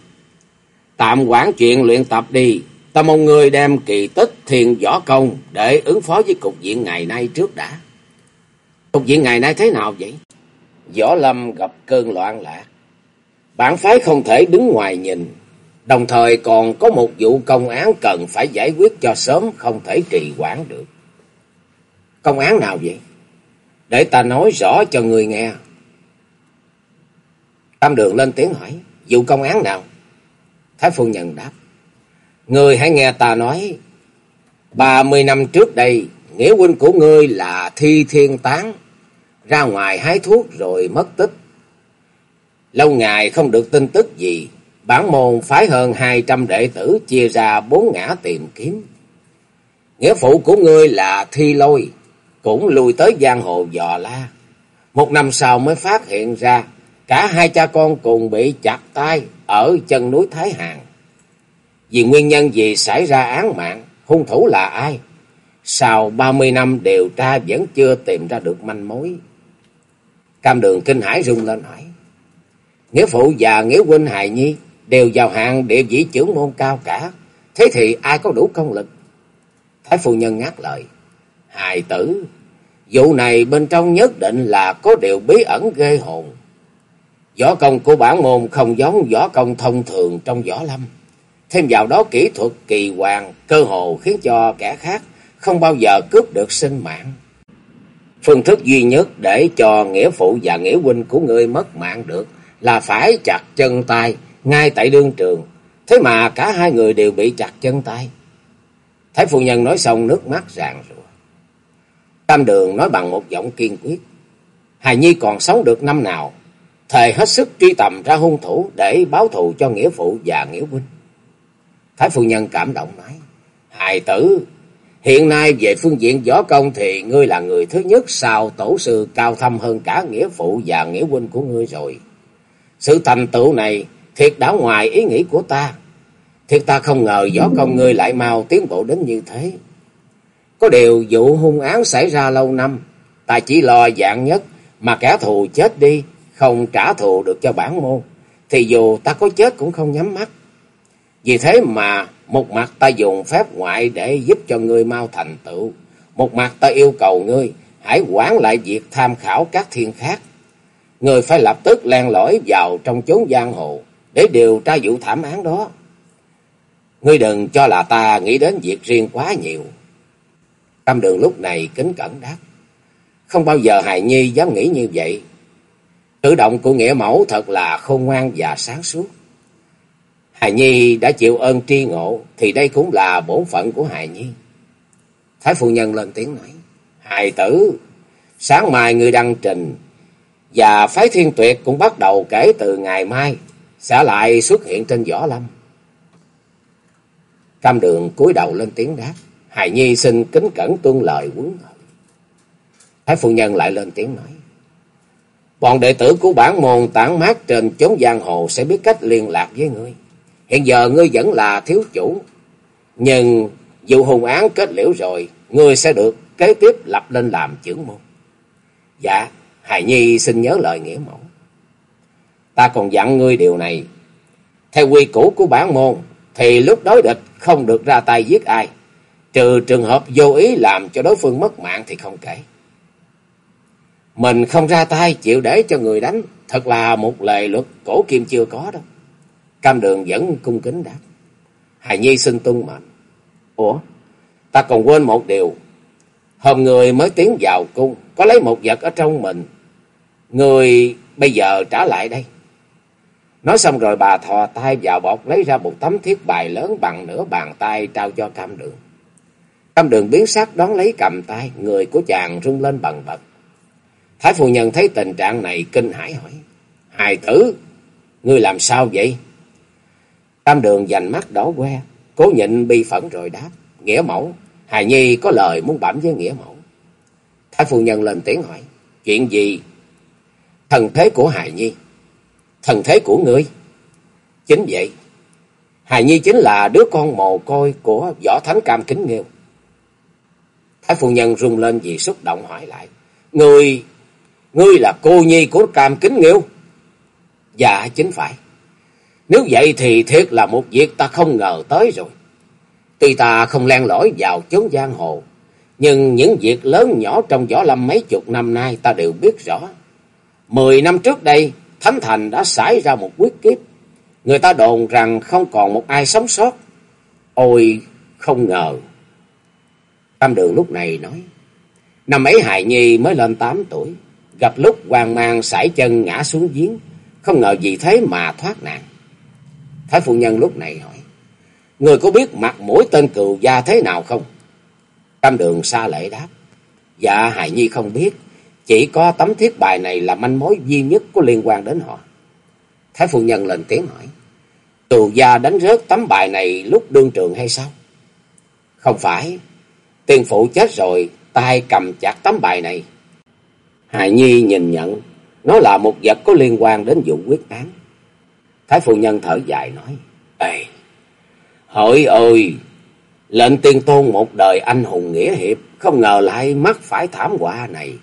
Tạm quản chuyện luyện tập đi. Ta mong người đem kỳ tích thiền võ công để ứng phó với cục diện ngày nay trước đã. Cục diện ngày nay thế nào vậy? Võ Lâm gặp cơn loạn lạc. Bản phái không thể đứng ngoài nhìn. Đồng thời còn có một vụ công án cần phải giải quyết cho sớm, không thể trì quản được. Công án nào vậy? Để ta nói rõ cho người nghe. Tam đường lên tiếng hỏi. Vụ công án nào? Thái phu nhân đáp. Người hãy nghe ta nói. Ba mươi năm trước đây, nghĩa huynh của ngươi là thi thiên tán. Ra ngoài hái thuốc rồi mất tích. Lâu ngày không được tin tức gì. Bản môn phái hơn hai trăm đệ tử chia ra bốn ngã tìm kiếm. Nghĩa phụ của ngươi là thi lôi cũng lùi tới giang hồ dò la. Một năm sau mới phát hiện ra cả hai cha con cùng bị chặt tay ở chân núi Thái hàng vì nguyên nhân gì xảy ra án mạng, hung thủ là ai? Sau ba mươi năm điều tra vẫn chưa tìm ra được manh mối. Cam đường kinh hải rung lên hỏi. Nghĩa phụ và nghĩa huynh hài nhi đều vào hạng địa vị trưởng môn cao cả. Thế thì ai có đủ công lực? Thái phu nhân ngắt lời. Hài tử, vụ này bên trong nhất định là có điều bí ẩn ghê hồn. Võ công của bản môn không giống võ công thông thường trong võ lâm. Thêm vào đó kỹ thuật kỳ hoàng, cơ hồ khiến cho kẻ khác không bao giờ cướp được sinh mạng. Phương thức duy nhất để cho nghĩa phụ và nghĩa huynh của ngươi mất mạng được là phải chặt chân tay ngay tại đương trường. Thế mà cả hai người đều bị chặt chân tay. Thái phu nhân nói xong nước mắt rạng rụa. Tam đường nói bằng một giọng kiên quyết. Hài Nhi còn sống được năm nào, thề hết sức truy tầm ra hung thủ để báo thù cho nghĩa phụ và nghĩa huynh. Thái phu nhân cảm động nói, Hài tử, hiện nay về phương diện võ công thì ngươi là người thứ nhất sau tổ sư cao thâm hơn cả nghĩa phụ và nghĩa huynh của ngươi rồi. Sự thành tựu này thiệt đã ngoài ý nghĩ của ta. Thiệt ta không ngờ võ công ngươi lại mau tiến bộ đến như thế. Có điều vụ hung án xảy ra lâu năm, ta chỉ lo dạng nhất mà kẻ thù chết đi, không trả thù được cho bản môn, thì dù ta có chết cũng không nhắm mắt. Vì thế mà một mặt ta dùng phép ngoại để giúp cho ngươi mau thành tựu, một mặt ta yêu cầu ngươi hãy quản lại việc tham khảo các thiên khác. Ngươi phải lập tức len lỏi vào trong chốn giang hồ để điều tra vụ thảm án đó. Ngươi đừng cho là ta nghĩ đến việc riêng quá nhiều. Tam đường lúc này kính cẩn đáp. Không bao giờ hài nhi dám nghĩ như vậy. Tự động của nghĩa mẫu thật là khôn ngoan và sáng suốt. Hài Nhi đã chịu ơn tri ngộ thì đây cũng là bổn phận của Hài Nhi. Thái phu nhân lên tiếng nói. Hài tử, sáng mai người đăng trình và phái thiên tuyệt cũng bắt đầu kể từ ngày mai sẽ lại xuất hiện trên võ lâm. Cam đường cúi đầu lên tiếng đáp. Hài Nhi xin kính cẩn tuân lời quấn Thái phu nhân lại lên tiếng nói. Bọn đệ tử của bản môn tản mát trên chốn giang hồ sẽ biết cách liên lạc với ngươi. Hiện giờ ngươi vẫn là thiếu chủ. Nhưng dù hùng án kết liễu rồi, ngươi sẽ được kế tiếp lập lên làm trưởng môn. Dạ, Hài Nhi xin nhớ lời nghĩa mẫu. Ta còn dặn ngươi điều này. Theo quy củ của bản môn, thì lúc đối địch không được ra tay giết ai. Trừ trường hợp vô ý làm cho đối phương mất mạng thì không kể. Mình không ra tay chịu để cho người đánh. Thật là một lệ luật cổ kim chưa có đâu. Cam đường vẫn cung kính đáp. Hài Nhi xin tuân mệnh. Ủa? Ta còn quên một điều. Hôm người mới tiến vào cung. Có lấy một vật ở trong mình. Người bây giờ trả lại đây. Nói xong rồi bà thò tay vào bọc lấy ra một tấm thiết bài lớn bằng nửa bàn tay trao cho cam đường. Cam đường biến sắc đón lấy cầm tay, người của chàng rung lên bần bật. Thái phu nhân thấy tình trạng này kinh hãi hỏi. Hài tử, ngươi làm sao vậy? Tam đường dành mắt đỏ que, cố nhịn bi phẫn rồi đáp. Nghĩa mẫu, Hài Nhi có lời muốn bẩm với Nghĩa mẫu. Thái phu nhân lên tiếng hỏi. Chuyện gì? Thần thế của Hài Nhi. Thần thế của ngươi. Chính vậy. Hài Nhi chính là đứa con mồ côi của võ thánh cam kính nghêu. Thái phu nhân rung lên vì xúc động hỏi lại. Ngươi Ngươi là cô nhi của Cam Kính Nghiêu? Dạ, chính phải. Nếu vậy thì thiệt là một việc ta không ngờ tới rồi. Tuy ta không len lỏi vào chốn giang hồ, nhưng những việc lớn nhỏ trong võ lâm mấy chục năm nay ta đều biết rõ. Mười năm trước đây, Thánh Thành đã xảy ra một quyết kiếp. Người ta đồn rằng không còn một ai sống sót. Ôi, không ngờ. Tam đường lúc này nói, năm ấy Hài Nhi mới lên tám tuổi gặp lúc hoang mang sải chân ngã xuống giếng, không ngờ gì thế mà thoát nạn. Thái phu nhân lúc này hỏi, người có biết mặt mũi tên cừu gia thế nào không? Tam đường xa lễ đáp, dạ Hài Nhi không biết, chỉ có tấm thiết bài này là manh mối duy nhất có liên quan đến họ. Thái phu nhân lên tiếng hỏi, cừu gia đánh rớt tấm bài này lúc đương trường hay sao? Không phải, tiền phụ chết rồi, tay cầm chặt tấm bài này, Hài Nhi nhìn nhận, nó là một vật có liên quan đến vụ quyết án. Thái phu nhân thở dài nói, Ê, hỡi ơi, lệnh tiên tôn một đời anh hùng nghĩa hiệp, không ngờ lại mắc phải thảm họa này.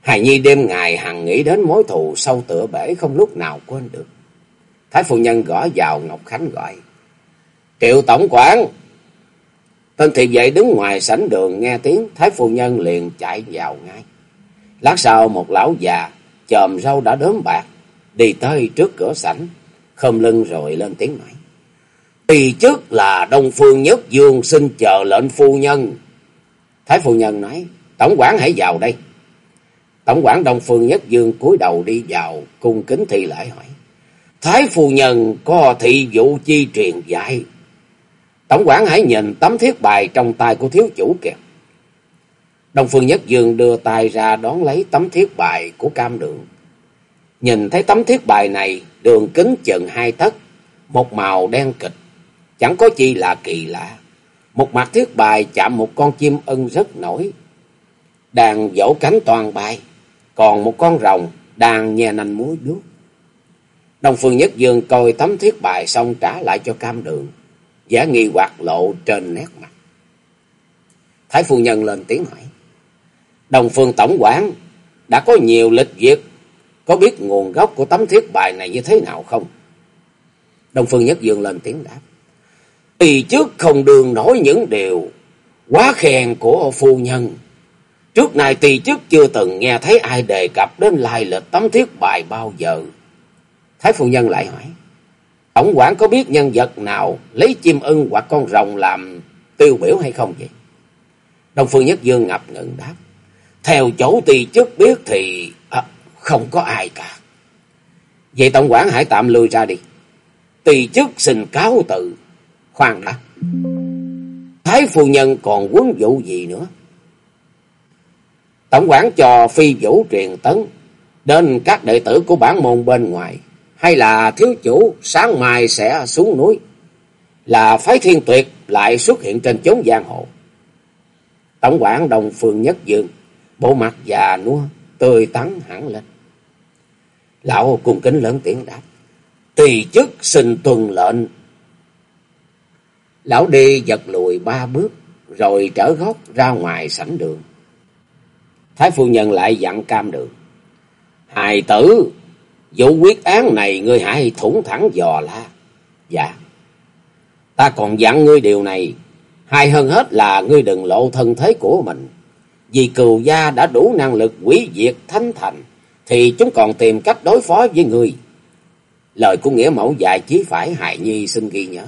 Hài Nhi đêm ngày hằng nghĩ đến mối thù sâu tựa bể không lúc nào quên được. Thái phu nhân gõ vào Ngọc Khánh gọi. Triệu tổng quản. Tên thị vệ đứng ngoài sảnh đường nghe tiếng, Thái phu nhân liền chạy vào ngay. Lát sau một lão già, chòm râu đã đớm bạc, đi tới trước cửa sảnh, khom lưng rồi lên tiếng nói. Tỳ trước là Đông Phương Nhất Dương xin chờ lệnh phu nhân. Thái phu nhân nói, Tổng quản hãy vào đây. Tổng quản Đông Phương Nhất Dương cúi đầu đi vào, cung kính thi lễ hỏi. Thái phu nhân có thị vụ chi truyền dạy. Tổng quản hãy nhìn tấm thiết bài trong tay của thiếu chủ kìa. Đông Phương Nhất Dương đưa tay ra đón lấy tấm thiết bài của cam đường. Nhìn thấy tấm thiết bài này, đường kính chừng hai tấc, một màu đen kịch, chẳng có chi là kỳ lạ. Một mặt thiết bài chạm một con chim ưng rất nổi, đang vỗ cánh toàn bay, còn một con rồng đang nhè nành muối đuốc. Đông Phương Nhất Dương coi tấm thiết bài xong trả lại cho cam đường, giả nghi hoạt lộ trên nét mặt. Thái phu nhân lên tiếng hỏi. Đồng phương tổng quản đã có nhiều lịch duyệt, có biết nguồn gốc của tấm thiết bài này như thế nào không? Đông phương nhất dương lên tiếng đáp. Tỳ trước không đường nổi những điều quá khen của phu nhân. Trước này tỳ trước chưa từng nghe thấy ai đề cập đến lai lịch tấm thiết bài bao giờ. Thái phu nhân lại hỏi. Tổng quản có biết nhân vật nào lấy chim ưng hoặc con rồng làm tiêu biểu hay không vậy? Đông Phương Nhất Dương ngập ngừng đáp. Theo chỗ tỳ chức biết thì không có ai cả. Vậy tổng quản hãy tạm lui ra đi. Tỳ chức xin cáo tự. Khoan đã. Thái phu nhân còn quấn vụ gì nữa? Tổng quản cho phi vũ truyền tấn đến các đệ tử của bản môn bên ngoài. Hay là thiếu chủ sáng mai sẽ xuống núi. Là phái thiên tuyệt lại xuất hiện trên chốn giang hồ. Tổng quản đồng phương nhất dương bộ mặt già nua, tươi tắn hẳn lên. Lão cung kính lớn tiếng đáp. Tùy chức xin tuần lệnh. Lão đi giật lùi ba bước, rồi trở gót ra ngoài sảnh đường. Thái phu nhân lại dặn cam đường. Hài tử, vụ quyết án này ngươi hãy thủng thẳng dò la. Dạ. Ta còn dặn ngươi điều này. Hay hơn hết là ngươi đừng lộ thân thế của mình. Vì cừu gia đã đủ năng lực quỷ diệt thánh thành. Thì chúng còn tìm cách đối phó với người Lời của nghĩa mẫu dài chí phải hại nhi xin ghi nhớ.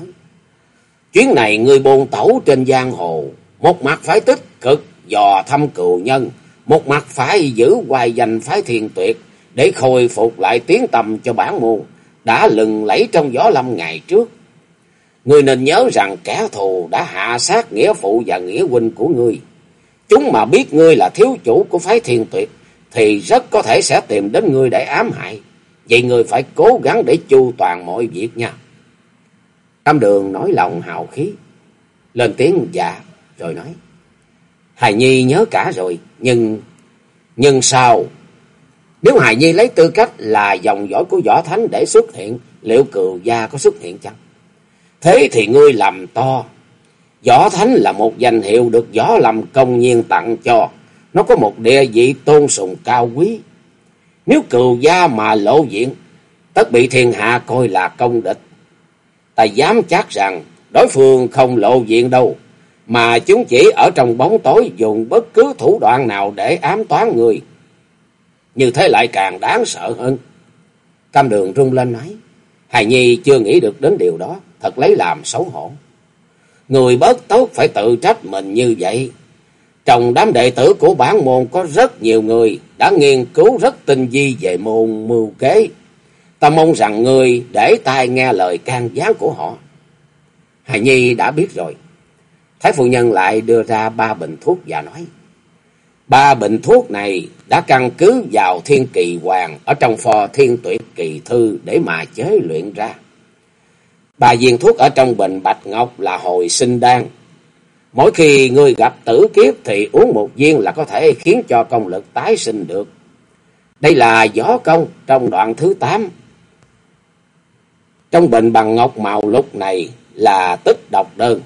Chuyến này người bồn tẩu trên giang hồ. Một mặt phải tích cực, dò thăm cừu nhân. Một mặt phải giữ hoài danh phái thiền tuyệt để khôi phục lại tiếng tầm cho bản môn đã lừng lẫy trong gió lâm ngày trước. Ngươi nên nhớ rằng kẻ thù đã hạ sát nghĩa phụ và nghĩa huynh của ngươi. Chúng mà biết ngươi là thiếu chủ của phái thiền tuyệt thì rất có thể sẽ tìm đến ngươi để ám hại. Vậy ngươi phải cố gắng để chu toàn mọi việc nha. Tam đường nói lòng hào khí. Lên tiếng dạ rồi nói. Hài Nhi nhớ cả rồi nhưng... Nhưng sao nếu Hài Nhi lấy tư cách là dòng dõi của Võ Thánh để xuất hiện, liệu cừu gia có xuất hiện chăng? Thế thì ngươi làm to. Võ Thánh là một danh hiệu được Võ Lâm công nhiên tặng cho. Nó có một địa vị tôn sùng cao quý. Nếu cừu gia mà lộ diện, tất bị thiên hạ coi là công địch. Ta dám chắc rằng đối phương không lộ diện đâu, mà chúng chỉ ở trong bóng tối dùng bất cứ thủ đoạn nào để ám toán người. Như thế lại càng đáng sợ hơn. Cam đường rung lên nói. Hài Nhi chưa nghĩ được đến điều đó. Thật lấy làm xấu hổ. Người bớt tốt phải tự trách mình như vậy. Trong đám đệ tử của bản môn có rất nhiều người đã nghiên cứu rất tinh vi về môn mưu kế. Ta mong rằng người để tai nghe lời can gián của họ. Hài Nhi đã biết rồi. Thái phụ nhân lại đưa ra ba bình thuốc và nói. Ba bình thuốc này đã căn cứ vào thiên kỳ hoàng ở trong phò thiên tuyệt kỳ thư để mà chế luyện ra. Ba viên thuốc ở trong bình bạch ngọc là hồi sinh đan. Mỗi khi người gặp tử kiếp thì uống một viên là có thể khiến cho công lực tái sinh được. Đây là gió công trong đoạn thứ 8. Trong bình bằng ngọc màu lục này là tích độc đơn.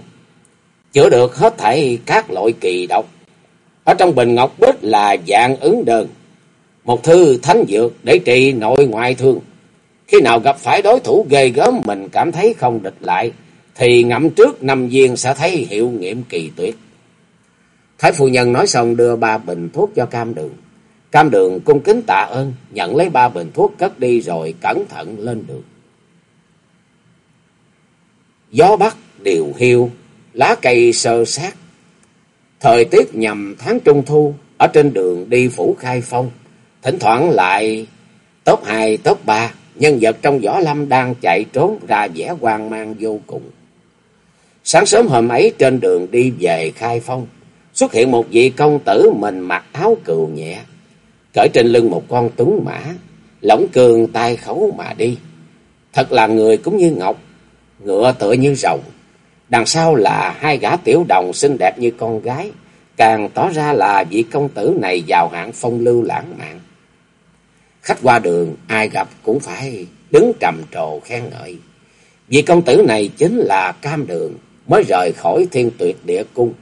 Chữa được hết thảy các loại kỳ độc ở trong bình ngọc bích là dạng ứng đơn. Một thư thánh dược để trị nội ngoại thương. Khi nào gặp phải đối thủ ghê gớm, mình cảm thấy không địch lại. Thì ngậm trước năm viên sẽ thấy hiệu nghiệm kỳ tuyệt. Thái phu nhân nói xong đưa ba bình thuốc cho cam đường. Cam đường cung kính tạ ơn, nhận lấy ba bình thuốc cất đi rồi cẩn thận lên đường. Gió bắc điều hiu, lá cây sơ sát, Thời tiết nhằm tháng trung thu, ở trên đường đi phủ khai phong, thỉnh thoảng lại top hai top ba nhân vật trong võ lâm đang chạy trốn ra vẻ hoang mang vô cùng. Sáng sớm hôm ấy trên đường đi về khai phong, xuất hiện một vị công tử mình mặc áo cừu nhẹ, cởi trên lưng một con tuấn mã, lỏng cường tay khấu mà đi. Thật là người cũng như ngọc, ngựa tựa như rồng, Đằng sau là hai gã tiểu đồng xinh đẹp như con gái, càng tỏ ra là vị công tử này giàu hạng phong lưu lãng mạn. Khách qua đường ai gặp cũng phải đứng trầm trồ khen ngợi. Vị công tử này chính là Cam Đường mới rời khỏi thiên tuyệt địa cung.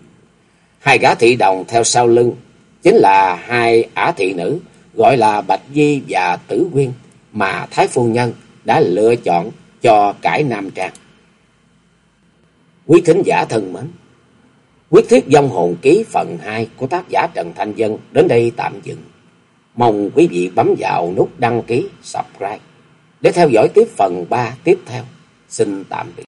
Hai gã thị đồng theo sau lưng chính là hai ả thị nữ gọi là Bạch Di và Tử Quyên mà Thái Phu Nhân đã lựa chọn cho cải nam trang. Quý thính giả thân mến, quyết thiết dông hồn ký phần 2 của tác giả Trần Thanh Dân đến đây tạm dừng. Mong quý vị bấm vào nút đăng ký, subscribe để theo dõi tiếp phần 3 tiếp theo. Xin tạm biệt.